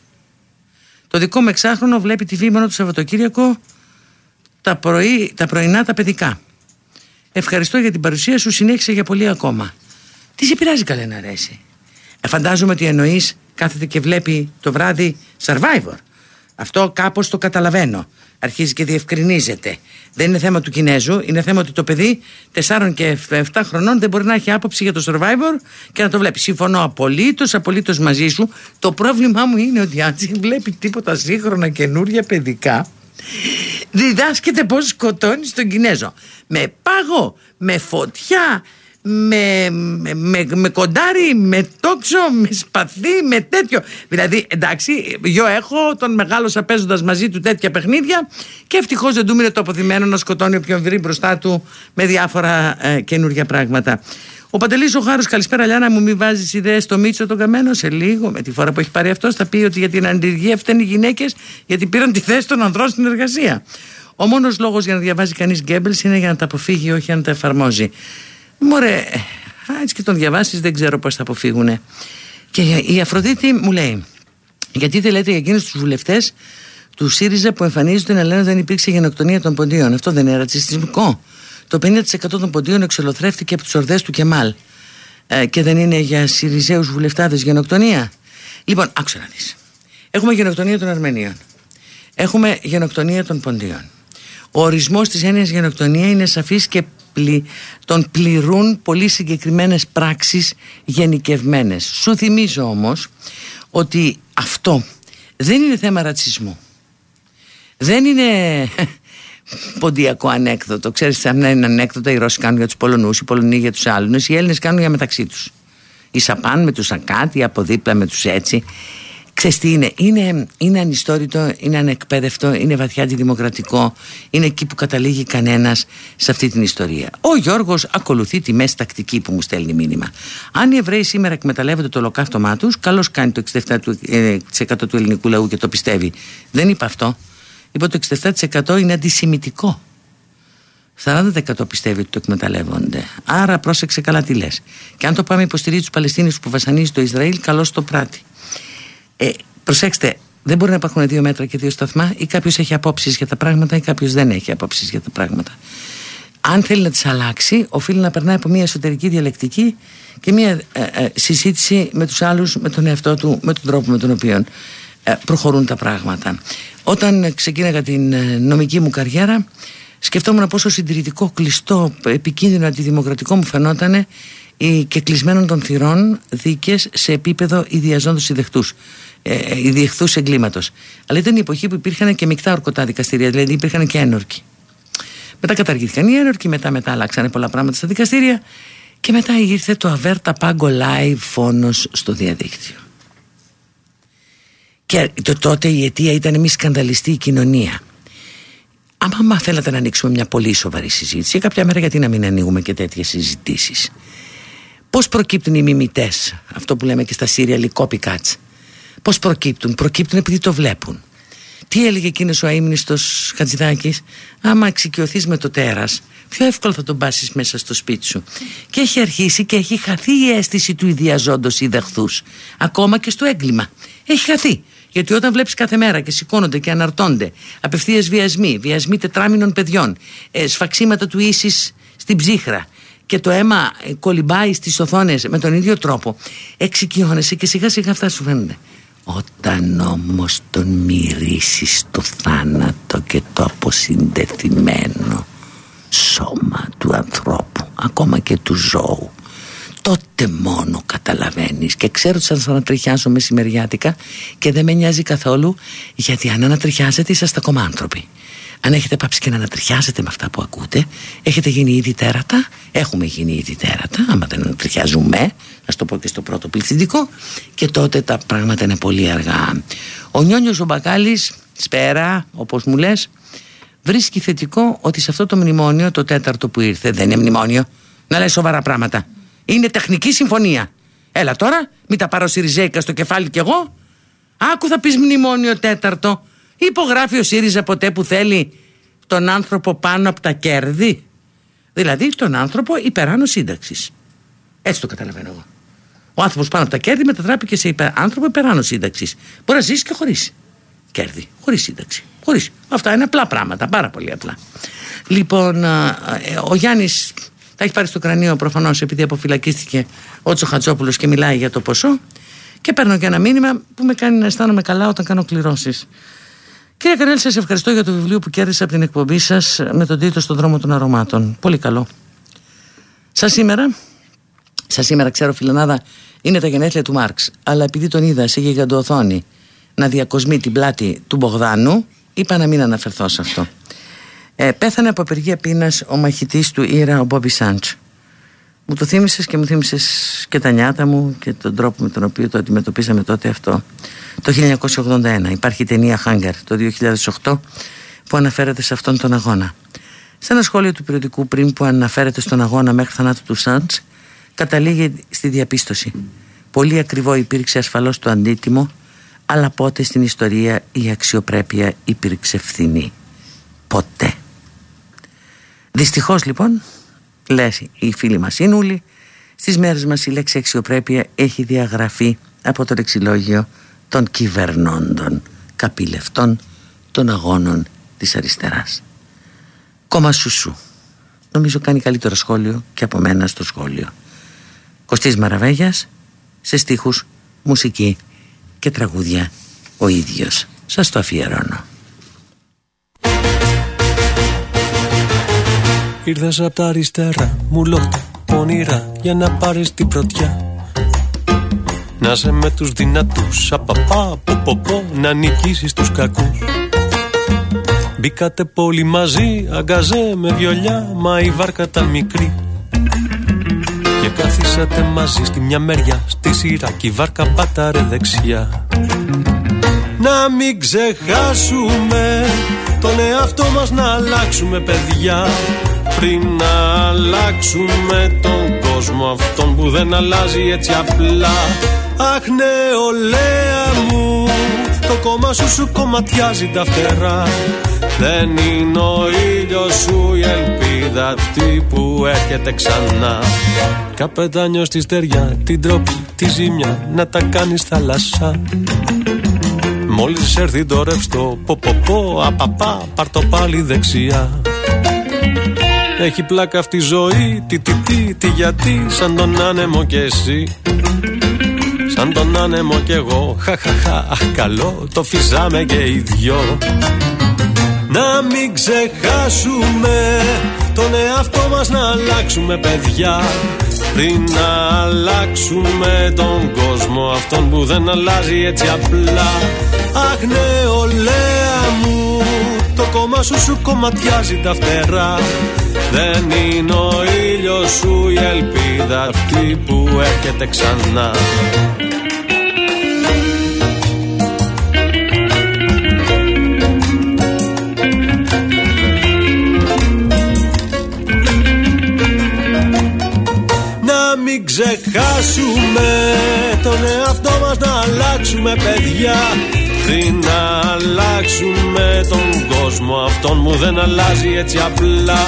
Το δικό μου εξάχρονο βλέπει τη μόνο το Σαββατοκύριακο τα, πρωί, τα πρωινά τα παιδικά. Ευχαριστώ για την παρουσία σου, συνέχισε για πολύ ακόμα. Τι σε πειράζει καλέ να αρέσει. Ε, φαντάζομαι ότι εννοείς κάθεται και βλέπει το βράδυ Survivor. Αυτό κάπως το καταλαβαίνω αρχίζει και διευκρινίζεται. Δεν είναι θέμα του Κινέζου, είναι θέμα ότι το παιδί 4 και 7 χρονών δεν μπορεί να έχει άποψη για το survivor και να το βλέπει. Συμφωνώ απολύτως, απολύτως μαζί σου. Το πρόβλημά μου είναι ότι αν δεν βλέπει τίποτα σύγχρονα καινούρια παιδικά, διδάσκεται πώς σκοτώνεις τον Κινέζο. Με πάγο, με φωτιά, με, με, με, κοντάρι, με τόξο, με σπαθί, με τέτοιο. Δηλαδή, εντάξει, εγώ έχω τον μεγάλο παίζοντας μαζί του τέτοια παιχνίδια και ευτυχώς δεν του μείνει το αποθυμένο να σκοτώνει όποιον βρει μπροστά του με διάφορα ε, καινούργια πράγματα. Ο Παντελής ο Χάρος, καλησπέρα, Λιάννα μου, μην βάζεις ιδέες στο Μίτσο τον Καμένο; Σε λίγο, με τη φορά που έχει πάρει αυτός, θα πει ότι για την αντιργία φταίνουν οι γυναίκες γιατί πήραν τη θέση των ανδρών στην εργασία. Ο μόνος λόγος για να διαβάζει κανείς Γκέμπελς είναι για να τα αποφύγει, όχι να τα εφαρμόζει. Μωρέ, έτσι και τον διαβάσεις, δεν ξέρω πώς θα αποφύγουν. Και η Αφροδίτη μου λέει, γιατί δεν λέτε για εκείνους τους βουλευτές του ΣΥΡΙΖΑ που εμφανίζονται να λένε ότι δεν υπήρξε γενοκτονία των ποντίων. Αυτό δεν είναι ρατσιστικό. Το 50% των ποντίων εξολοθρεύτηκε από του ορδές του Κεμάλ. Ε, και δεν είναι για ΣΥΡΙΖΑΙΟΥ βουλευτάδες γενοκτονία. Λοιπόν, άκουσα να δεις. Έχουμε γενοκτονία των Αρμενίων. Έχουμε γενοκτονία των ποντίων. Ο ορισμός της έννοιας γενοκτονία είναι σαφής και τον πληρούν πολύ συγκεκριμένες πράξεις γενικευμένες. Σου θυμίζω όμως ότι αυτό δεν είναι θέμα ρατσισμού. Δεν είναι ποντιακό ανέκδοτο. Ξέρεις, αν είναι ανέκδοτο, οι Ρώσοι κάνουν για τους Πολωνούς, οι Πολωνοί για τους άλλους, οι Έλληνες κάνουν για μεταξύ τους. Οι Σαπάν με τους Ακάτ, από δίπλα με τους έτσι. Ξέρεις τι είναι, είναι, είναι ανιστόρητο, είναι ανεκπαίδευτο, είναι βαθιά αντιδημοκρατικό, είναι εκεί που καταλήγει κανένας σε αυτή την ιστορία. Ο Γιώργος ακολουθεί τη μέση τακτική που μου στέλνει μήνυμα. Αν οι Εβραίοι σήμερα εκμεταλλεύονται το ολοκαύτωμά τους, καλώς κάνει το 67% του ελληνικού λαού και το πιστεύει. Δεν είπα αυτό. Είπα το 67% είναι αντισημιτικό. 40% πιστεύει ότι το εκμεταλλεύονται. Άρα πρόσεξε καλά τι λες. Και αν το πάμε υποστηρίζει τους Παλαιστίνου που βασανίζει το Ισραήλ, καλώς το πράττει. Ε, προσέξτε, δεν μπορεί να υπάρχουν δύο μέτρα και δύο σταθμά ή κάποιος έχει απόψεις για τα πράγματα ή κάποιος δεν έχει απόψεις για τα πράγματα. Αν θέλει να τις αλλάξει, οφείλει να περνάει από μια εσωτερική διαλεκτική και μια ε, ε, συζήτηση με τους άλλους, με τον εαυτό του, με τον τρόπο με τον οποίο ε, προχωρούν τα πράγματα. Όταν ξεκίναγα την νομική μου καριέρα, σκεφτόμουν πόσο συντηρητικό, κλειστό, επικίνδυνο, αντιδημοκρατικό μου φαινόταν οι και κλεισμένων των θυρών δίκες σε επίπεδο ιδιαζόντως ιδεχτούς ε, ιδιεχθούς εγκλήματος. Αλλά ήταν η εποχή που υπήρχαν και μεικτά ορκωτά δικαστήρια, δηλαδή υπήρχαν και ένορκοι. Μετά καταργήθηκαν οι ένορκοι, μετά, μετά αλλάξανε πολλά πράγματα στα δικαστήρια και μετά ήρθε το Αβέρτα Πάγκο Live φόνος στο διαδίκτυο. Και το, τότε η αιτία ήταν μη σκανδαλιστή η κοινωνία. Άμα θέλατε να ανοίξουμε μια πολύ σοβαρή συζήτηση, κάποια μέρα γιατί να μην ανοίγουμε και τέτοιες συζητήσεις. Πώς προκύπτουν οι μιμητές, αυτό που λέμε και στα serial copycats; Πώς προκύπτουν, προκύπτουν επειδή το βλέπουν. Τι έλεγε εκείνος ο αείμνηστος Χατζηδάκης; Άμα εξοικειωθείς με το τέρας Πιο εύκολο θα τον πάσεις μέσα στο σπίτι σου Και έχει αρχίσει και έχει χαθεί η αίσθηση του ιδιαζόντος ή δεχθούς Ακόμα και στο έγκλημα Έχει χαθεί γιατί όταν βλέπεις κάθε μέρα και σηκώνονται και αναρτώνται απευθείας βιασμοί, βιασμοί τετράμινων παιδιών, ε, σφαξίματα του ίσης στην ψύχρα και το αίμα ε, κολυμπάει στις οθόνες με τον ίδιο τρόπο, εξοικειώνεσαι και σιγά σιγά αυτά σου φαίνονται. Όταν όμως τον μυρίσεις το θάνατο και το αποσυντεθειμένο σώμα του ανθρώπου, ακόμα και του ζώου, τότε μόνο καταλαβαίνεις. Και ξέρω ότι θα ανατριχιάσω μεσημεριάτικα και δεν με νοιάζει καθόλου γιατί αν ανατριχιάζετε είσαστε ακόμα άνθρωποι αν έχετε πάψει και να ανατριχιάζετε με αυτά που ακούτε έχετε γίνει ήδη τέρατα έχουμε γίνει ήδη τέρατα άμα δεν ανατριχιάζουμε να το πω και στο πρώτο πληθυντικό και τότε τα πράγματα είναι πολύ αργά ο Νιόνιος ο Μπακάλης σπέρα όπως μου λες βρίσκει θετικό ότι σε αυτό το μνημόνιο το τέταρτο που ήρθε δεν είναι μνημόνιο να λέει σοβαρά πράγματα είναι τεχνική συμφωνία. Έλα τώρα, μην τα πάρω Σιριζέικα στο κεφάλι κι εγώ. Άκου θα πεις μνημόνιο τέταρτο. Υπογράφει ο ΣΥΡΙΖΑ ποτέ που θέλει τον άνθρωπο πάνω από τα κέρδη; Δηλαδή τον άνθρωπο υπεράνω σύνταξης. Έτσι το καταλαβαίνω εγώ. Ο άνθρωπος πάνω από τα κέρδη μετατράπηκε σε υπε... άνθρωπο υπεράνω σύνταξης. Μπορεί να ζήσει και χωρίς κέρδη, χωρίς σύνταξη. Χωρίς. Αυτά είναι απλά πράγματα, πάρα πολύ απλά. Λοιπόν, ο Γιάννης τα έχει πάρει στο κρανίο προφανώς επειδή αποφυλακίστηκε ο Τσοχατζόπουλο και μιλάει για το ποσό. Και παίρνω και ένα μήνυμα που με κάνει να αισθάνομαι καλά όταν κάνω κληρώσεις. Κύριε Κανέλη, σας ευχαριστώ για το βιβλίο που κέρδισα από την εκπομπή σας με τον τίτλο Στον δρόμο των αρωμάτων. Πολύ καλό. Σας σήμερα, σας σήμερα ξέρω φιλενάδα, είναι τα γενέθλια του Μάρξ. Αλλά επειδή τον είδα σε γιγαντοοθόνη να διακοσμεί την πλάτη του Μπογδάνου, είπα να μην αναφερθώ σε αυτό. Ε, πέθανε από απεργία πείνας ο μαχητής του Ήρα, ο Μπόμπι Σάντ. Μου το θύμισες και μου θύμισες και τα νιάτα μου και τον τρόπο με τον οποίο το αντιμετωπίσαμε τότε αυτό. Το 1981 υπάρχει ταινία Hunger το 2008 που αναφέρεται σε αυτόν τον αγώνα. Σε ένα σχόλιο του περιοδικού πριν που αναφέρεται στον αγώνα μέχρι θανάτου του Σάντς, καταλήγει στη διαπίστωση. Πολύ ακριβό υπήρξε ασφαλώς το αντίτιμο, αλλά πότε στην ιστορία η αξιοπρέπεια υπήρξε φθηνή. Ποτέ. Δυστυχώς λοιπόν, λέει η φίλη μας Ινούλη, στις μέρες μας η λέξη αξιοπρέπεια έχει διαγραφεί από το λεξιλόγιο των κυβερνώντων, καπηλευτών των αγώνων της αριστεράς. Κόμμα σου Νομίζω κάνει καλύτερο σχόλιο και από μένα στο σχόλιο. Κωστής Μαραβέγιας, σε στίχους, μουσική και τραγούδια ο ίδιος. Σας το αφιερώνω. Ήρθες από τα αριστερά, μου λόγια πονηρά για να πάρεις την πρωτιά. Να σε με τους δυνατούς, απαπά, πω, πω, πω, να νικήσεις τους κακούς. Μπήκατε πολύ μαζί, αγκαζέ με βιολιά, μα η βάρκα τα μικρή. Και καθίσατε μαζί στη μια μεριά, στη σειρά και η βάρκα πάταρε δεξιά. Να μην ξεχάσουμε τον εαυτό μας να αλλάξουμε παιδιά πριν να αλλάξουμε τον κόσμο αυτόν που δεν αλλάζει έτσι απλά. Αχ νεολαία μου το κόμμα σου σου κομματιάζει τα φτερά. Δεν είναι ο ήλιος σου η ελπίδα αυτή που έρχεται ξανά. Καπετάνιο στη στεριά την τρόπη τη ζημιά να τα κάνεις θάλασσα Μόλις έρθει το ρευστό πω πω πω απαπά πάρ το πάλι δεξιά έχει πλάκα αυτή η ζωή, τι τι τι, τι γιατί Σαν τον άνεμο κι εσύ. Σαν τον άνεμο κι εγώ Χαχαχα, αχ καλό Το φυζάμε και οι δυο. Να μην ξεχάσουμε Τον εαυτό μας να αλλάξουμε παιδιά. Πριν να αλλάξουμε τον κόσμο Αυτόν που δεν αλλάζει έτσι απλά. Αχ νεολαία μου Το κόμμα σου σου κομματιάζει τα φτερά. Δεν είναι ο ήλιος σου η ελπίδα αυτή που έρχεται ξανά. Να μην ξεχάσουμε τον εαυτό μας να αλλάξουμε παιδιά Πρέπει να αλλάξουμε τον κόσμο. Αυτόν μου δεν αλλάζει έτσι απλά.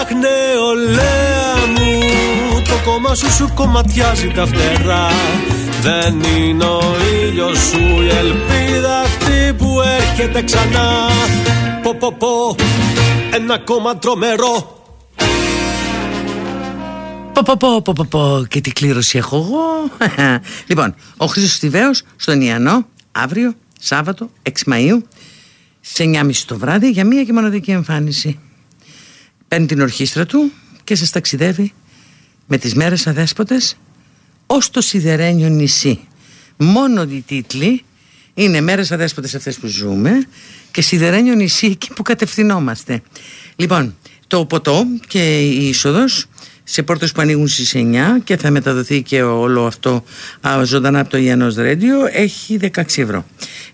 Αχ νεολαία μου Το κόμμα σου σου κομματιάζει τα φτερά. Δεν είναι ο ήλιος σου η ελπίδα αυτή που έρχεται ξανά. Πω πω πω ένα κόμμα τρομερό. Πω, πω, πω, πω, πω, πω. Και τι κλήρωση έχω εγώ. λοιπόν, ο Χρήστος Στιβαίος στον Ιαννό, αύριο, Σάββατο, 6 Μαΐου, σε 9.30 το βράδυ, για μία και μοναδική εμφάνιση. Παίρνει την ορχήστρα του και σας ταξιδεύει με τις μέρες αδέσποτες ως το σιδερένιο νησί. Μόνο οι τίτλοι είναι μέρες αδέσποτες αυτές που ζούμε και σιδερένιο νησί εκεί που κατευθυνόμαστε. Λοιπόν, το ποτό και η είσοδος σε πόρτες που ανοίγουν στις 9 και θα μεταδοθεί και όλο αυτό ζωντανά από το Ιαννός Ρέντιο έχει 16 ευρώ.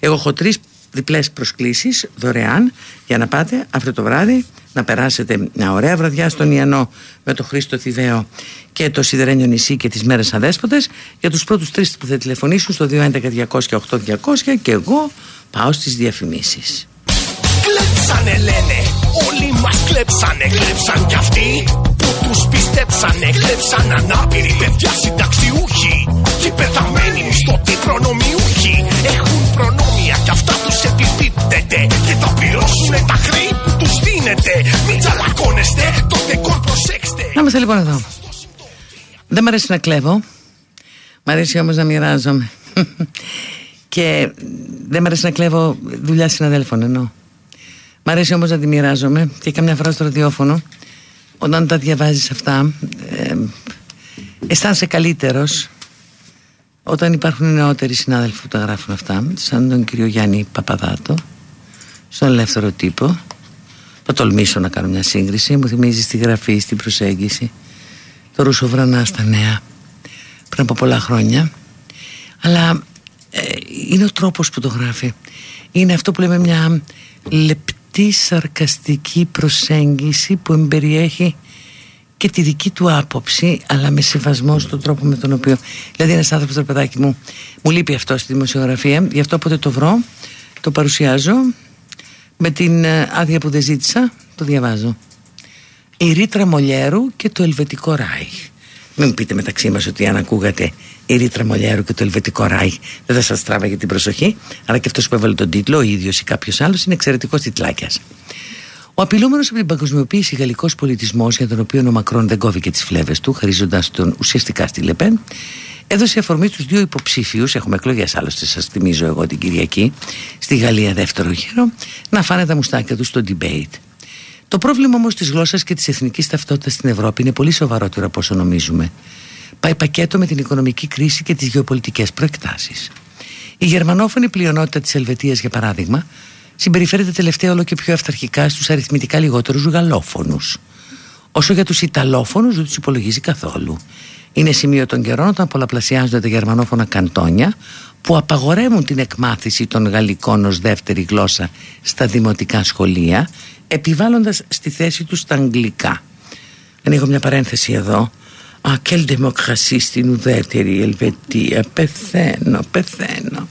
Εγώ έχω τρεις διπλές προσκλήσεις δωρεάν για να πάτε αύριο το βράδυ να περάσετε μια ωραία βραδιά στον Ιαννό με το Χρήστο Θηβαίο και το Σιδερένιο νησί και τις μέρες αδέσποτες για τους πρώτους τρεις που θα τηλεφωνήσουν στο 211 200 200 και εγώ πάω στις διαφημίσεις. Κλέψανε λένε, όλοι μας κλέψανε, κλέψαν κι αυτοί που τους πιστέψανε, κλέψαν ανάπηροι παιδιά συνταξιούχοι. Και πεθαμένοι μισθωτοί προνομιούχοι. Έχουν προνόμια κι αυτά τους επιπίπτεται και θα πληρώσουνε τα χρή που τους δίνετε μην τσαλακώνεστε, το δεκόρ προσέξτε. Να είμαστε λοιπόν εδώ. Δεν μ' αρέσει να κλέβω. Μ' αρέσει όμως να μοιράζομαι. Και δεν μ' αρέσει να κλέβω δουλειά συναδέλφων εννοώ. Μ' αρέσει όμως να τη μοιράζομαι. Και καμιά φορά στο ραδιόφωνο όταν τα διαβάζεις αυτά ε, αισθάνεσαι καλύτερος όταν υπάρχουν νεότεροι συνάδελφοι που τα γράφουν αυτά σαν τον κύριο Γιάννη Παπαδάτο στον ελεύθερο τύπο. Θα τολμήσω να κάνω μια σύγκριση μου θυμίζει στη γραφή, στην προσέγγιση το Ρούσο Βρανά στα νέα πριν από πολλά χρόνια. Αλλά ε, είναι ο τρόπος που το γράφει. Είναι αυτό που λέμε μια λεπτή τη σαρκαστική προσέγγιση που εμπεριέχει και τη δική του άποψη αλλά με σεβασμό στον τρόπο με τον οποίο. Δηλαδή ένας άνθρωπος το παιδάκι μου μου λείπει αυτό στη δημοσιογραφία γι' αυτό όποτε το βρω το παρουσιάζω με την ε, άδεια που δεν ζήτησα το διαβάζω. Η ρήτρα Μολιέρου και το Ελβετικό Ράιχ μην μου πείτε μεταξύ μας ότι αν ακούγατε η Ρήτρα Μολιέρου και το Ελβετικό Ράι δεν θα σας τράβαγε την προσοχή. Αλλά και αυτός που έβαλε τον τίτλο, ο ίδιος ή κάποιος άλλος, είναι εξαιρετικός τιτλάκιας. Ο απειλούμενος από την παγκοσμιοποίηση γαλλικός πολιτισμός, για τον οποίο ο Μακρόν δεν κόβει και τις φλέβες του, χαρίζοντας τον ουσιαστικά στη Λεπέν, έδωσε αφορμή στους δύο υποψήφιους, έχουμε εκλογές άλλωστε, σας θυμίζω εγώ την Κυριακή, στη Γαλλία δεύτερο γύρο, να φάνε τα μουστάκια τους στο debate. Το πρόβλημα όμως της γλώσσας και της εθνικής ταυτότητας στην Ευρώπη είναι πολύ σοβαρότερο από όσο νομίζουμε. Πάει πακέτο με την οικονομική κρίση και τις γεωπολιτικές προεκτάσεις. Η γερμανόφωνη πλειονότητα της Ελβετίας, για παράδειγμα, συμπεριφέρεται τελευταία όλο και πιο αυταρχικά στους αριθμητικά λιγότερους γαλλόφωνους. Όσο για τους Ιταλόφωνους, δεν τους υπολογίζει καθόλου. Είναι σημείο των καιρών όταν πολλαπλασιάζονται τα γερμανόφωνα καντόνια που απαγορεύουν την εκμάθηση των γαλλικών ως δεύτερη γλώσσα στα δημοτικά σχολεία επιβάλλοντας στη θέση τους στα αγγλικά. Ανοίγω μια παρένθεση εδώ. Α, και δημοκρασί στην ουδέτερη Ελβετία. Πεθαίνω, πεθαίνω.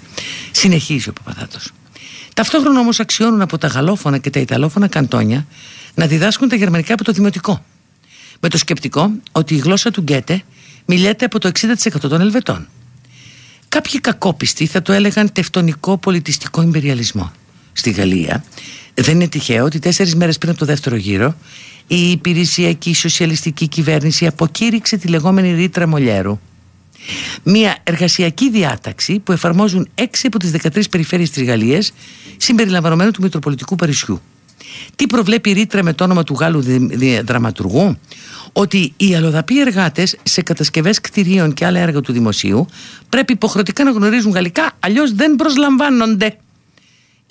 Συνεχίζει ο Παπαδάτος. Ταυτόχρονα όμως αξιώνουν από τα γαλλόφωνα και τα ιταλόφωνα καντόνια να διδάσκουν τα γερμανικά από το δημοτικό. Με το σκεπτικό ότι η γλώσσα του Γκέτε μιλιέται από το 60% των Ελβετών. Κάποιοι κακόπιστοι θα το έλεγαν τευτονικό πολιτιστικό υπεριαλισμό. Στη Γαλλία δεν είναι τυχαίο ότι τέσσερις μέρες πριν από το δεύτερο γύρο η υπηρεσιακή σοσιαλιστική κυβέρνηση αποκήρυξε τη λεγόμενη ρήτρα Μολιέρου. Μια εργασιακή διάταξη που εφαρμόζουν έξι από τις 13 περιφέρειες της Γαλλίας συμπεριλαμβανομένου του Μητροπολιτικού Παρισιού. Τι προβλέπει η ρήτρα με το όνομα του Γάλλου δραματουργού; Ότι οι αλλοδαποί εργάτες σε κατασκευές κτηρίων και άλλα έργα του δημοσίου πρέπει υποχρεωτικά να γνωρίζουν γαλλικά αλλιώς δεν προσλαμβάνονται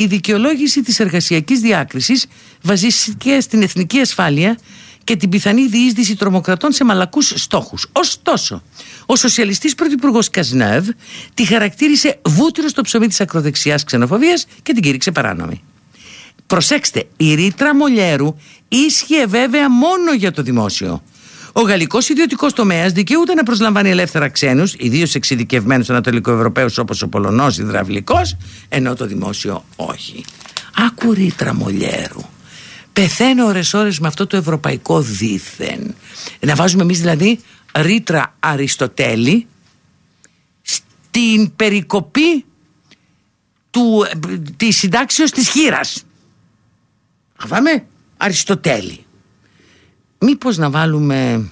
η δικαιολόγηση της εργασιακής διάκρισης βασίστηκε στην εθνική ασφάλεια και την πιθανή διείσδυση τρομοκρατών σε μαλακούς στόχους. Ωστόσο, ο σοσιαλιστής πρωθυπουργός Καζνεύ τη χαρακτήρισε βούτυρο στο ψωμί της ακροδεξιάς ξενοφοβίας και την κήρυξε παράνομη. Προσέξτε, η ρήτρα Μολιέρου ίσχυε βέβαια μόνο για το δημόσιο. Ο γαλλικός ιδιωτικός τομέας δικαιούται να προσλαμβάνει ελεύθερα ξένους, ιδίως εξειδικευμένους Ανατολικοευρωπαίους όπως ο Πολωνός υδραυλικός, ενώ το δημόσιο όχι. Άκου ρήτρα Μολιέρου. Πεθαίνω ώρες-ώρες με αυτό το ευρωπαϊκό δίθεν. Να βάζουμε εμείς δηλαδή ρήτρα Αριστοτέλη στην περικοπή του, της συντάξεως της χείρας. Αβάμε Αριστοτέλη. Μήπως να βάλουμε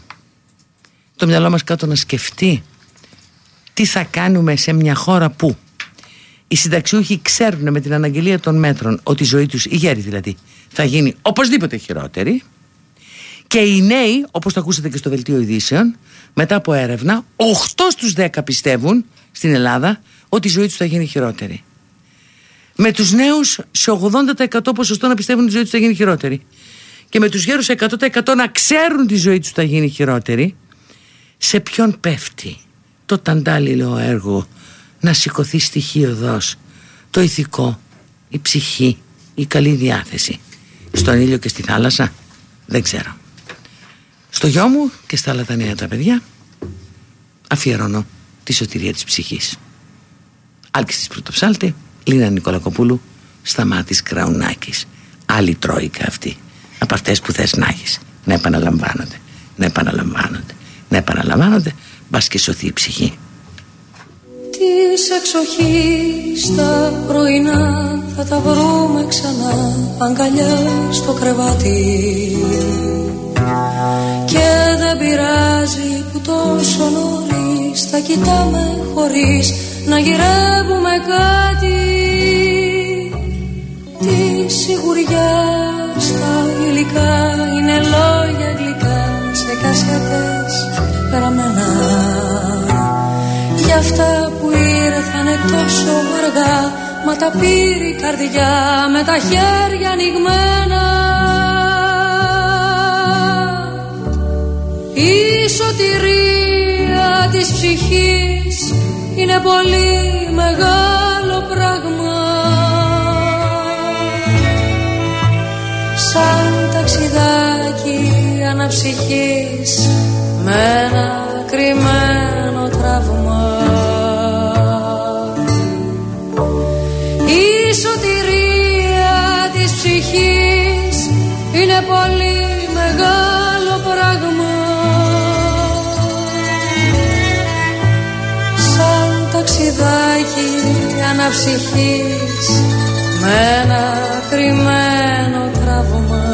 το μυαλό μας κάτω να σκεφτεί τι θα κάνουμε σε μια χώρα που οι συνταξιούχοι ξέρουν με την αναγγελία των μέτρων ότι η ζωή τους, η γέρη δηλαδή, θα γίνει οπωσδήποτε χειρότερη και οι νέοι, όπως το ακούσατε και στο Δελτίο Ειδήσεων, μετά από έρευνα, 8 στους 10 πιστεύουν στην Ελλάδα ότι η ζωή τους θα γίνει χειρότερη. Με τους νέους σε 80% ποσοστό να πιστεύουν ότι η ζωή τους θα γίνει χειρότερη. Και με τους γέρους 100% να ξέρουν ότι η ζωή τους θα γίνει χειρότερη. Σε ποιον πέφτει το ταντάλιλο έργο να σηκωθεί στοιχείοδος το ηθικό, η ψυχή, η καλή διάθεση. Στον ήλιο και στη θάλασσα δεν ξέρω. Στο γιο μου και στα άλλα τα νέα τα παιδιά αφιερώνω τη σωτηρία της ψυχής. Άλκης της Πρωτοψάλτη, Λίνα Νικολακοπούλου, Σταμάτης Κραουνάκης. Άλλη τρόικα αυτή. Από αυτές που θες να έχεις. Να επαναλαμβάνονται, να επαναλαμβάνονται, να επαναλαμβάνονται, μπας και σωθεί η ψυχή. Της εξοχής τα πρωινά θα τα βρούμε ξανά αγκαλιά στο κρεβάτι και δεν πειράζει που τόσο νωρίς θα κοιτάμε χωρίς να γυρεύουμε κάτι τη σιγουριά στα υλικά είναι λόγια γλυκά σε κασέτες γραμμένα. Για αυτά που ήρθανε τόσο αργά Μα τα πήρε η καρδιά με τα χέρια ανοιγμένα. Η σωτηρία της ψυχής είναι πολύ μεγάλο πράγμα. Σαν ταξιδάκι αναψυχής με ένα κρυμμένο τραύμα. Η σωτηρία της ψυχής είναι πολύ μεγάλο πράγμα. Σαν ταξιδάκι αναψυχής με ένα κρυμμένο τραύμα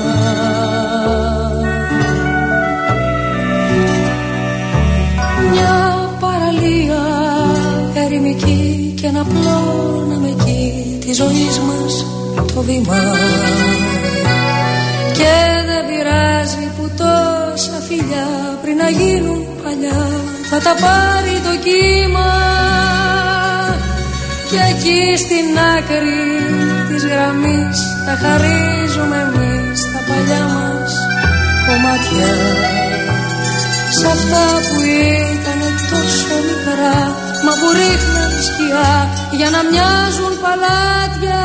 ερημική και ένα πλώναμε εκεί τη ζωή μας το βήμα. Και δεν πειράζει που τόσα φιλιά πριν να γίνουν παλιά θα τα πάρει το κύμα. Και εκεί στην άκρη της γραμμής τα χαρίζουμε εμείς τα παλιά μας κομμάτια. Σ' αυτά που ήταν τόσο μικρά Μα που ρίχναν σκιά για να μοιάζουν παλάτια.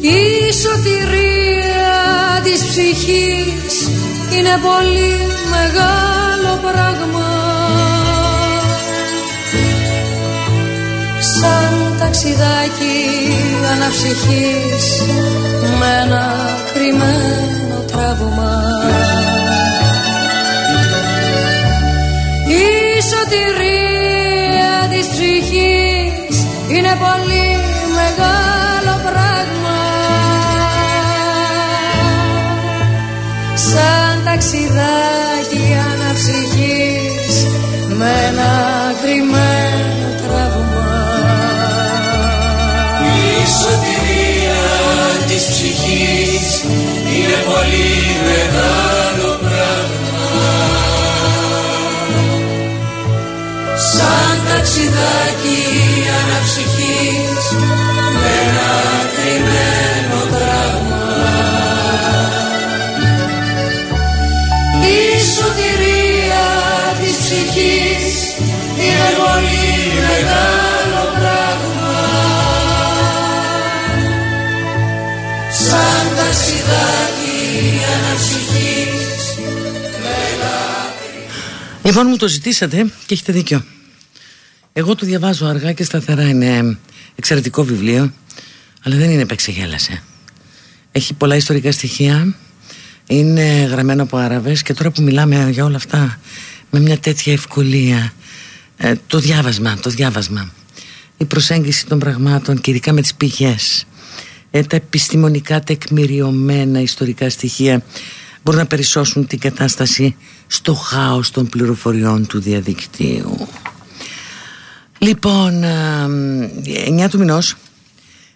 Η σωτηρία της ψυχής είναι πολύ μεγάλο πράγμα. Σαν ταξιδάκι αναψυχής με ένα κρυμμένο τραύμα σωτηρία της ψυχής. Είναι πολύ μεγάλο πράγμα. Σαν ταξιδάκι αναψυχής με ένα κρυμμένο τραύμα. Η σωτηρία της ψυχής είναι πολύ μεγάλο σαν ταξιδάκι αναψυχής. Με ένα κρυμμένο τραύμα Η σωτηρία της ψυχής είναι πολύ μεγάλο πράγμα. Σαν ταξιδάκι αναψυχής Λοιπόν, μου το ζητήσατε και έχετε δίκιο. Εγώ το διαβάζω αργά και σταθερά Είναι εξαιρετικό βιβλίο Αλλά δεν είναι επεξεγέλασε Έχει πολλά ιστορικά στοιχεία Είναι γραμμένο από Άραβες Και τώρα που μιλάμε για όλα αυτά Με μια τέτοια ευκολία ε, Το διάβασμα, το διάβασμα Η προσέγγιση των πραγμάτων Και ειδικά με τις πηγές ε, Τα επιστημονικά τεκμηριωμένα ιστορικά στοιχεία μπορούν να περισσώσουν την κατάσταση στο χάος των πληροφοριών του διαδικτύου. Λοιπόν, 9 του μηνός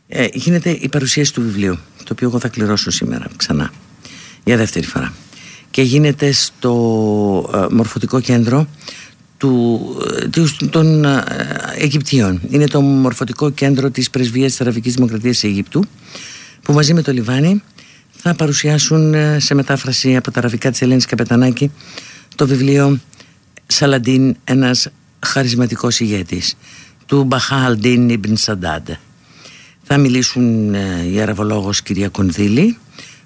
ε, γίνεται η παρουσίαση του βιβλίου, το οποίο εγώ θα κληρώσω σήμερα ξανά, για δεύτερη φορά. Και γίνεται στο ε, μορφωτικό κέντρο του, ε, των Αιγυπτίων. Είναι το μορφωτικό κέντρο της Πρεσβείας της Αραβικής Δημοκρατίας της Αιγύπτου, που μαζί με το Λιβάνι θα παρουσιάσουν ε, σε μετάφραση από τα αραβικά της Ελένης Καπετανάκη το βιβλίο «Σαλαντίν, ένας χαρισματικός ηγέτης» του Μπαχάλντιν Ιμπν Σαντάντ. Θα μιλήσουν ε, η αραβολόγος κυρία Κονδύλη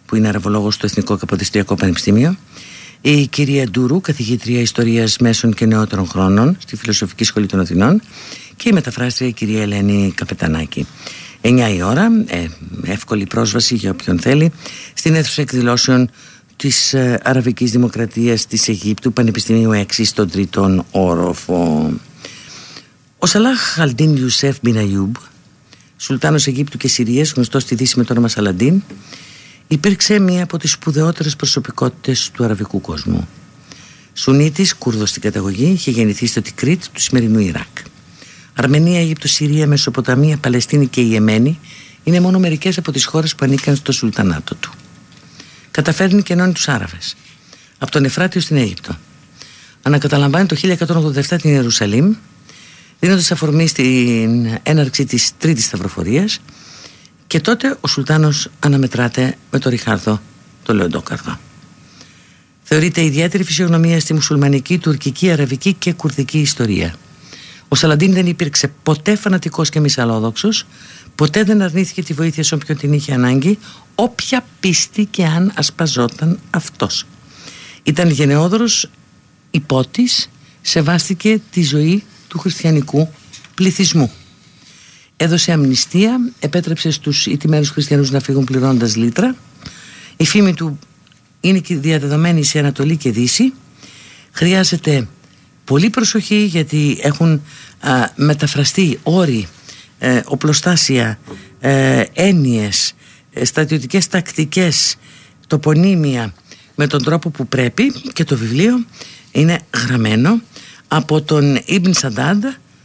που είναι αραβολόγος στο Εθνικό Καποδιστριακό Πανεπιστήμιο η κυρία Ντουρού, καθηγήτρια Ιστορίας Μέσων και Νεότερων Χρόνων στη Φιλοσοφική Σχολή των Αθηνών και η μεταφράστρια η κυρία Ελένη Καπετανάκη. 9 η ώρα, ε, εύκολη πρόσβαση για όποιον θέλει, στην αίθουσα εκδηλώσεων της ε, Αραβικής Δημοκρατίας της Αιγύπτου, Πανεπιστημίου 6, στον τρίτον όροφο. Ο Σαλάχ αλ Ντιν Ιουσέφ Μπιν Αιούμπ, Σουλτάνος Αιγύπτου και Συρίας, γνωστός στη Δύση με το όνομα Σαλαντίν, υπήρξε μία από τις σπουδαιότερες προσωπικότητες του αραβικού κόσμου. Σουνίτης, Κούρδος στην καταγωγή, είχε γεννηθεί στο Τικρίτ του σημερινού Ιράκ. Αρμενία, Αίγυπτο, Συρία, Μεσοποταμία, Παλαιστίνη και Υεμένη είναι μόνο μερικές από τις χώρες που ανήκαν στο Σουλτανάτο του. Καταφέρνει και ενώνει τους Άραβες. Από τον Ευφράτη στην Αίγυπτο. Ανακαταλαμβάνει το 1187 την Ιερουσαλήμ, δίνοντας αφορμή στην έναρξη της Τρίτης Σταυροφορίας και τότε ο Σουλτάνος αναμετράται με τον Ριχάρδο, το Λεοντόκαρδο. Θεωρείται ιδιαίτερη φυσιογνωμία στη μουσουλμανική, τουρκική, αραβική και κουρδική ιστορία. Ο Σαλαντίν δεν υπήρξε ποτέ φανατικός και μυσαλόδοξο, ποτέ δεν αρνήθηκε τη βοήθεια σε όποιον την είχε ανάγκη, όποια πίστη και αν ασπαζόταν αυτός. Ήταν γενναιόδωρος υπότης, σεβάστηκε τη ζωή του χριστιανικού πληθυσμού. Έδωσε αμνηστία, επέτρεψε στους ηττημένους χριστιανούς να φύγουν πληρώνοντας λίτρα. Η φήμη του είναι διαδεδομένη σε Ανατολή και Δύση. Χρειάζεται πολύ προσοχή γιατί έχουν μεταφραστεί όροι, ε, οπλοστάσια, ε, έννοιες, ε, στρατιωτικές τακτικές, τοπονύμια με τον τρόπο που πρέπει και το βιβλίο είναι γραμμένο από τον Ιμπν Σαντάντ,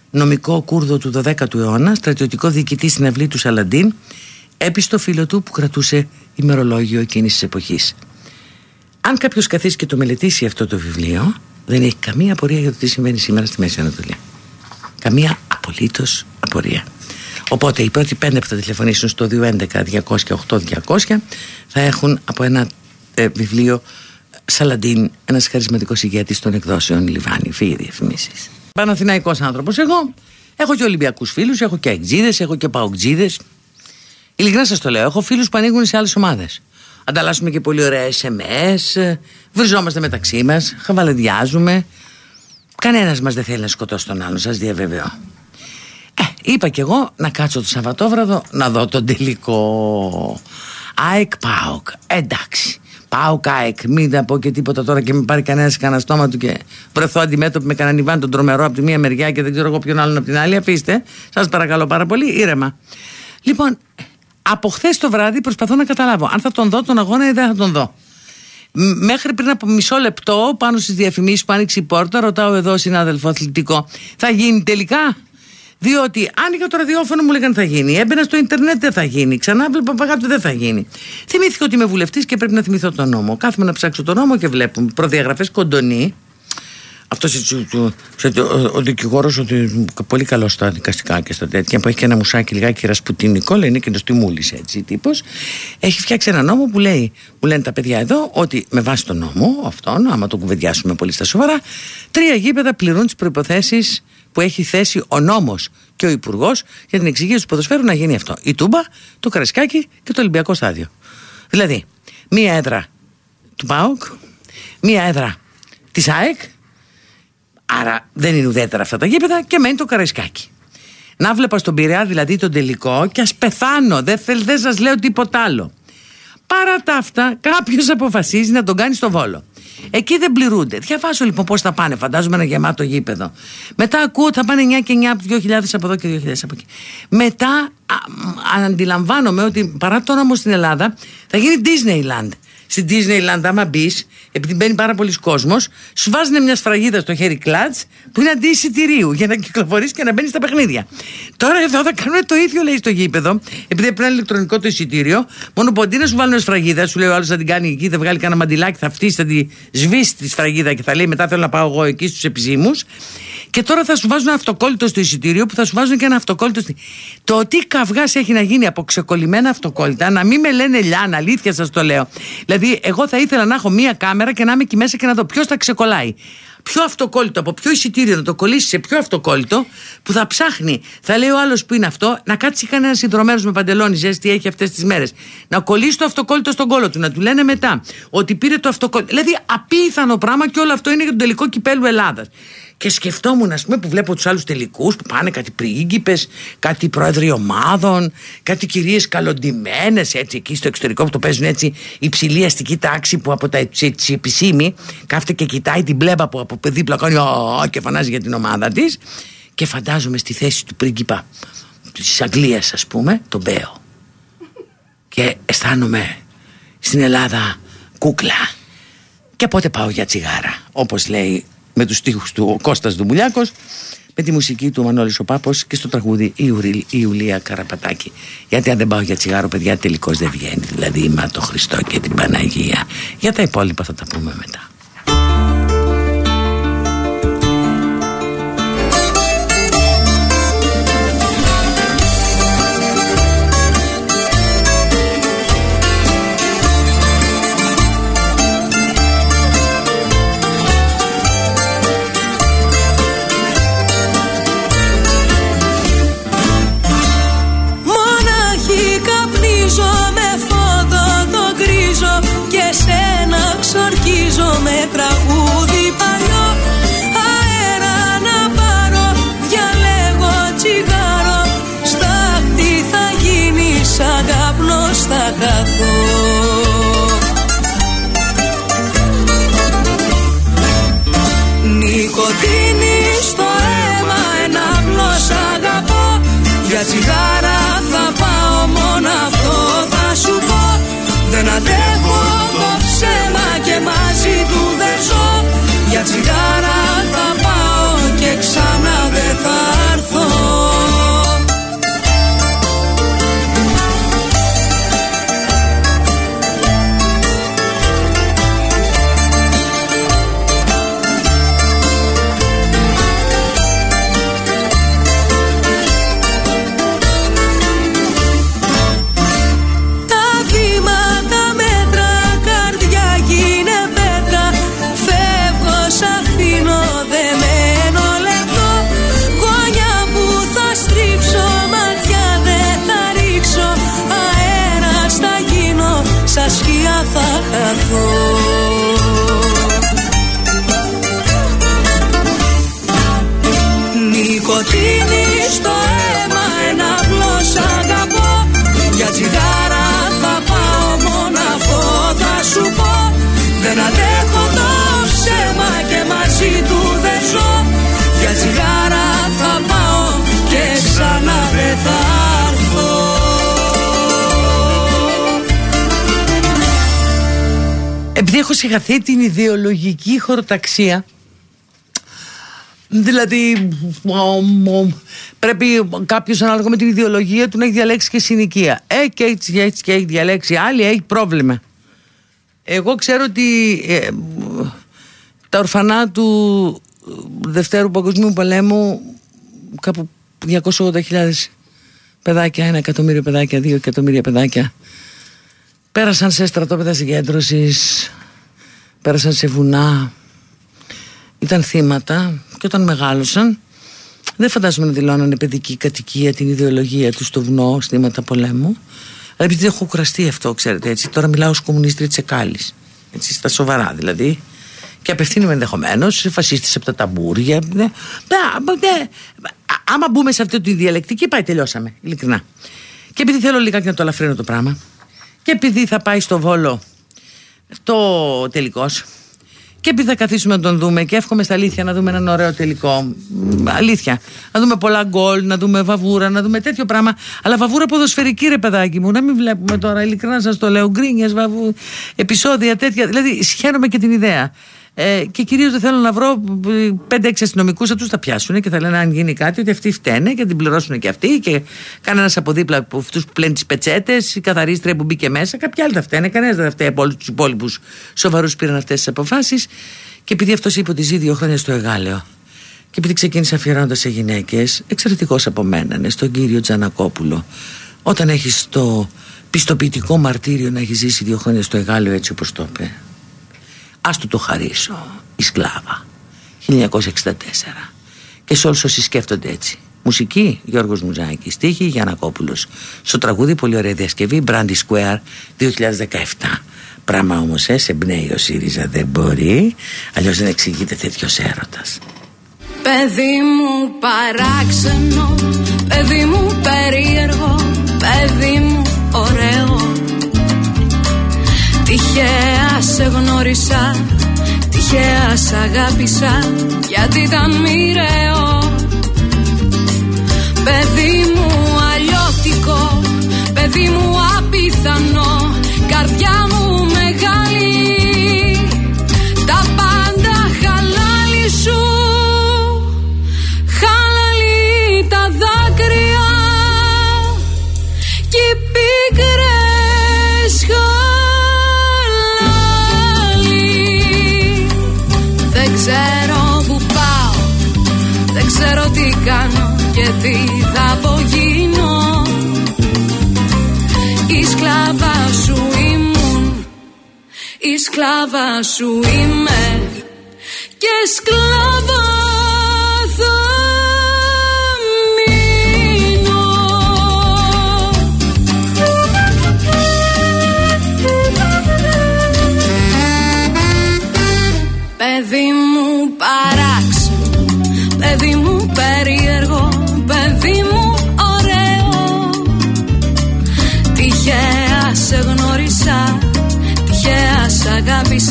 νομικό Κούρδο του 12ου αιώνα, στρατιωτικό διοικητή στην αυλή του Σαλαντίν, έπιστο φίλο του που κρατούσε ημερολόγιο εκείνης της εποχής. Αν κάποιος καθίσει και το μελετήσει αυτό το βιβλίο, δεν έχει καμία απορία για το τι συμβαίνει σήμερα στη Μέση Ανατολή. Καμία απολύτως απορία. Οπότε οι πρώτοι πέντε που θα τηλεφωνήσουν στο 211-200-8200 θα έχουν από ένα ε, βιβλίο Σαλαντίν, ένας χαρισματικός ηγέτης των εκδόσεων Λιβάνι. Φύγει διαφημίσεις. Παναθηναϊκός άνθρωπος εγώ. Έχω και Ολυμπιακούς φίλους, έχω και Αιγτζίδε, έχω και Παοκτζίδες. Ειλικρινά σας το λέω, έχω φίλους που ανοίγουν σε άλλες ομάδες. Ανταλλάσσουμε και πολύ ωραία SMS, βριζόμαστε μεταξύ μας, χαβαλεδιάζουμε. Κανένας μας δεν θέλει να σκοτώσει τον άλλον, σας διαβεβαιώ. Ε, είπα κι εγώ να κάτσω το Σαββατόβραδο να δω τον τελικό. ΑΕΚ ΠΑΟΚ. Εντάξει. ΠΑΟΚ ΑΕΚ. Μην τα πω και τίποτα τώρα και με πάρει κανένας κανένα στόμα του και βρεθώ αντιμέτωπη με κανέναν Ιβάν τον τρομερό από τη μία μεριά και δεν ξέρω εγώ ποιον άλλον από την άλλη. Αφήστε. Σας παρακαλώ πάρα πολύ. Ήρεμα. Λοιπόν, από χθες το βράδυ προσπαθώ να καταλάβω αν θα τον δω τον αγώνα ή δεν θα τον δω. Μέχρι πριν από μισό λεπτό, πάνω στις διαφημίσεις που άνοιξε η πόρτα, ρωτάω εδώ συνάδελφο αθλητικό, θα γίνει τελικά; Διότι άνοιγα το ραδιόφωνο μου λέγανε θα γίνει. Έμπαινα στο Ιντερνετ δεν θα γίνει. Ξανά βλέπα παγάπη δεν θα γίνει. Θυμήθηκα ότι είμαι βουλευτής και πρέπει να θυμηθώ τον νόμο. Κάθομαι να ψάξω τον νόμο και βλέπω προδιαγραφές κοντονή αυτός ο, ο δικηγόρος, ότι πολύ καλό στα δικαστικά και στα τέτοια, που έχει και ένα μουσάκι λιγάκι ρασπουτινικό, λέει είναι και το στιμούλη έτσι τύπος. Έχει φτιάξει ένα νόμο που λέει, που λένε τα παιδιά εδώ, ότι με βάση τον νόμο αυτόν, άμα το κουβεντιάσουμε πολύ στα σοβαρά, τρία γήπεδα πληρούν τις προποθέσει που έχει θέσει ο νόμος και ο υπουργός για την εξηγήση του ποδοσφαίρου να γίνει αυτό. Η Τούμπα, το Καρασκάκι και το Ολυμπιακό Στάδιο. Δηλαδή, μία έδρα του ΠΑΟΚ, μία έδρα της ΑΕΚ Άρα δεν είναι ουδέτερα αυτά τα γήπεδα και μένει το καραϊσκάκι. Να βλέπα στον Πειραιά δηλαδή τον τελικό και ας πεθάνω. Δεν, θέλ, δεν σας λέω τίποτα άλλο. Παρά τα αυτά, κάποιος αποφασίζει να τον κάνει στο βόλο. Εκεί δεν πληρούνται. Διαβάζω λοιπόν πώς θα πάνε. Φαντάζομαι ένα γεμάτο γήπεδο. Μετά ακούω ότι θα πάνε 9 και 9 από 2.000 από εδώ και 2.000 από εκεί. Μετά α, αντιλαμβάνομαι ότι παρά το όνομα στην Ελλάδα θα γίνει Disneyland στην Disneyland, άμα μπεις, επειδή μπαίνει πάρα πολλοί κόσμος, σου βάζουν μια σφραγίδα στο χέρι κλατ που είναι αντί εισιτηρίου για να κυκλοφορήσει και να μπαίνεις στα παιχνίδια. Τώρα εδώ θα κάνουν το ίδιο, λέει στο γήπεδο, επειδή πρέπει να είναι ηλεκτρονικό το εισιτήριο, μόνο που αντί να σου βάλουν σφραγίδα, σου λέει ο άλλος θα την κάνει εκεί, θα βγάλει κανένα μαντιλάκι, θα φτύσει, θα τη σβήσει τη σφραγίδα και θα λέει μετά θέλω να πάω εγώ εκεί στους επισήμου. Και τώρα θα σου βάζουν αυτοκόλλητο στο εισιτήριο που θα σου βάζουν και ένα αυτοκόλλητο. Στη... Το τι καυγάς έχει να γίνει από ξεκολλημένα αυτοκόλλητα, να μην με λένε λιάν, αλήθεια σας το λέω. Δηλαδή, εγώ θα ήθελα να έχω μία κάμερα και να είμαι εκεί μέσα και να δω ποιος θα ξεκολλάει. Ποιο αυτοκόλλητο, από ποιο εισιτήριο να το κολλήσει σε ποιο αυτοκόλλητο που θα ψάχνει. Θα λέει ο άλλος που είναι αυτό, να κάτσει κανένας συνδρομένο με παντελόνι, ζέστη έχει αυτές τις μέρες. Να κολλήσει το αυτοκόλλητο στον κόλο του, να του λένε μετά ότι πήρε το αυτοκόλλητο. Δηλαδή, απίθανο πράγμα και όλο αυτό είναι για τον τελικό κυπέλου Ελλάδας. Και σκεφτόμουν, ας πούμε, που βλέπω τους άλλους τελικούς που πάνε κάτι πρίγκιπες, κάτι πρόεδροι ομάδων, κάτι κυρίες καλοντημένες έτσι εκεί στο εξωτερικό που το παίζουν έτσι υψηλή αστική τάξη που από τα έτσι, επισήμη κάθεται και κοιτάει την μπλέμπα που από δίπλα κάνει ο, και φανάζει για την ομάδα της. Και φαντάζομαι στη θέση του πρίγκιπα της Αγγλίας, ας πούμε, τον Μπέο. Και αισθάνομαι στην Ελλάδα κούκλα. Και πότε πάω για τσιγάρα, όπως λέει με τους στίχους του ο Κώστας Δουμουλιάκος με τη μουσική του Μανώλης ο Πάπος και στο τραγούδι η, η Ιουλία Καραπατάκη γιατί αν δεν πάω για τσιγάρο παιδιά τελικώς δεν βγαίνει δηλαδή μα το Χριστό και την Παναγία. Για τα υπόλοιπα θα τα πούμε μετά επειδή έχω συγχαθεί την ιδεολογική χωροταξία. Δηλαδή πρέπει κάποιος ανάλογα με την ιδεολογία του να έχει διαλέξει και συνοικία. Ε και έτσι, έτσι και έχει διαλέξει άλλη έχει πρόβλημα. Εγώ ξέρω ότι ε, τα ορφανά του Δευτέρου Παγκοσμίου Πολέμου κάπου 280.000 παιδάκια, ένα εκατομμύριο παιδάκια, δύο εκατομμύρια παιδάκια πέρασαν σε στρατόπεδα συγκέντρωσης πέρασαν σε βουνά, ήταν θύματα και όταν μεγάλωσαν δεν φαντάζομαι να δηλώνανε παιδική κατοικία την ιδεολογία τους στο βουνό, θύματα πολέμου. Αλλά επειδή έχω κουραστεί αυτό, ξέρετε έτσι, τώρα μιλάω ως κομμουνίστρια της Εκάλης, έτσι, στα σοβαρά δηλαδή. και απευθύνουμε ενδεχομένως σε φασίστες από τα ταμπούρια. Ναι, ναι, ναι. Άμα μπούμε σε αυτή τη διαλεκτική, πάει, τελειώσαμε. Ειλικρινά. Και επειδή θέλω λιγάκι να το αλαφρύνω το πράγμα, και επειδή θα πάει στο βόλο το τελικός, και επειδή θα καθίσουμε να τον δούμε και εύχομαι στα αλήθεια να δούμε έναν ωραίο τελικό. Αλήθεια. Να δούμε πολλά γκολ, να δούμε βαβούρα, να δούμε τέτοιο πράγμα. Αλλά βαβούρα ποδοσφαιρική, ρε παιδάκι μου. Να μην βλέπουμε τώρα, ειλικρινά σας το λέω, γκρίνιες, βαβού, επεισόδια τέτοια. Δηλαδή, σχένομαι και την ιδέα. Ε, και κυρίως δεν θέλω να βρω 5-6 αστυνομικούς, θα τους τα πιάσουν και θα λένε αν γίνει κάτι ότι αυτοί φταίνε και την πληρώσουν και αυτοί. Και κανένας από δίπλα από αυτούς που πλένουν τις πετσέτες, η καθαρίστρια που μπήκε μέσα. Κάποιοι άλλοι θα φταίνε. Κανένας δεν θα φταίει από όλους τους υπόλοιπους σοβαρούς που πήραν αυτές τις αποφάσεις. Και επειδή αυτός είπε ότι ζει δύο χρόνια στο Εγάλεο και επειδή ξεκίνησε αφιερώνοντας σε γυναίκες, εξαιρετικός από μένα, ναι, στον κύριο Τζανακόπουλο. Όταν έχεις το πιστοποιητικό μαρτύριο να έχεις ζήσει δύο χρόνια στο Εγάλεο έτσι όπως το είπε. Ας του το χαρίσω Η Σκλάβα. 1964 Και σε όλους όσοι σκέφτονται έτσι. Μουσική Γιώργος Μουζάκης. Στίχη Γιανακόπουλος Στο τραγούδι πολύ ωραία διασκευή Brandy Square 2017 Πράγμα όμως ε, σε εμπνέει ο ΣΥΡΙΖΑ δεν μπορεί. Αλλιώς δεν εξηγείται τέτοιος έρωτας. Παιδί μου παράξενο. Παιδί μου περίεργο. Παιδί μου ωραίο Τυχαία σε γνώρισα Τυχαία σ' αγάπησα Γιατί ήταν μοιραίο. Παιδί μου αλλιώτικο Παιδί μου απίθανο Καρδιά μου κάνω και τι θα απογίνω. Η σκλάβα σου ήμουν Η σκλάβα σου είμαι. Και σκλάβα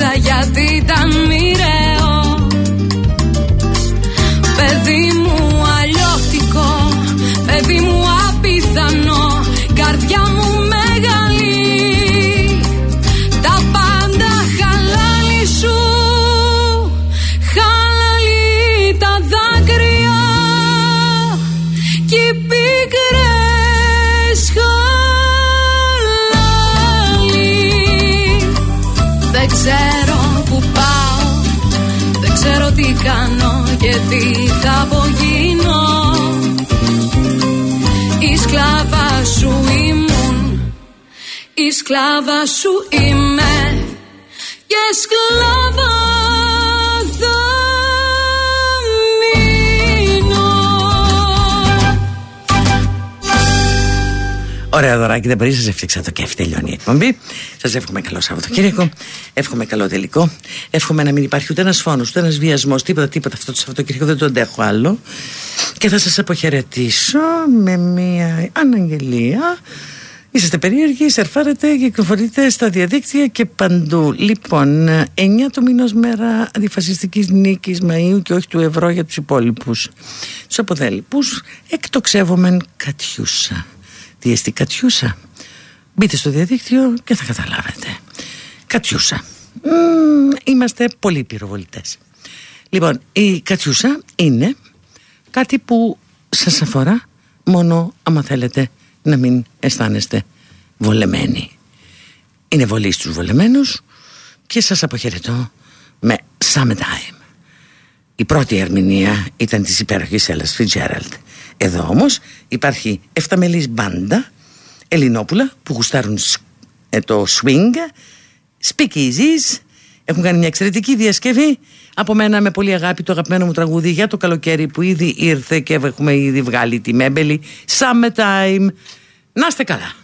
αγάπησα γιατί ήταν μοιραίο τι θα απογίνω. Η σκλάβα σου ήμουν Η σκλάβα σου είμαι. Και σκλάβα Ωραία δωράκι, δεν μπορεί, σας έφτιαξα το κέφι. Τελειώνει η εκπομπή. Σας εύχομαι καλό Σαββατοκύριακο. Εύχομαι καλό τελικό. Εύχομαι να μην υπάρχει ούτε ένας φόνος, ούτε ένας βιασμός, τίποτα, τίποτα αυτό το Σαββατοκύριακο. Δεν το αντέχω άλλο. Και θα σας αποχαιρετήσω με μια αναγγελία. Είσαστε περίεργοι, σερφάρετε, κυκλοφορείτε στα διαδίκτυα και παντού. Λοιπόν, 9 του μηνός μέρα αντιφασιστικής νίκης Μαΐου και όχι του ευρώ για τους υπόλοιπους. Τους αποδέλυπου εκτοξεύομεν κατιούσα. Τι εστί Κατιούσα. Μπείτε στο διαδίκτυο και θα καταλάβετε. Κατιούσα. είμαστε πολύ πυροβολητές. Λοιπόν, η Κατιούσα είναι κάτι που σας αφορά μόνο άμα θέλετε να μην αισθάνεστε βολεμένοι. Είναι βολή στους βολεμένους και σας αποχαιρετώ με Summertime. Η πρώτη ερμηνεία ήταν της υπέροχης Έλλας Fitzgerald. Εδώ όμως υπάρχει εφταμελής μπάντα Ελληνόπουλα που γουστάρουν ε, το swing speakeasies έχουν κάνει μια εξαιρετική διασκευή. Από μένα με πολύ αγάπη το αγαπημένο μου τραγούδι για το καλοκαίρι που ήδη ήρθε και έχουμε ήδη βγάλει τη μέμπελη. Summertime. Να είστε καλά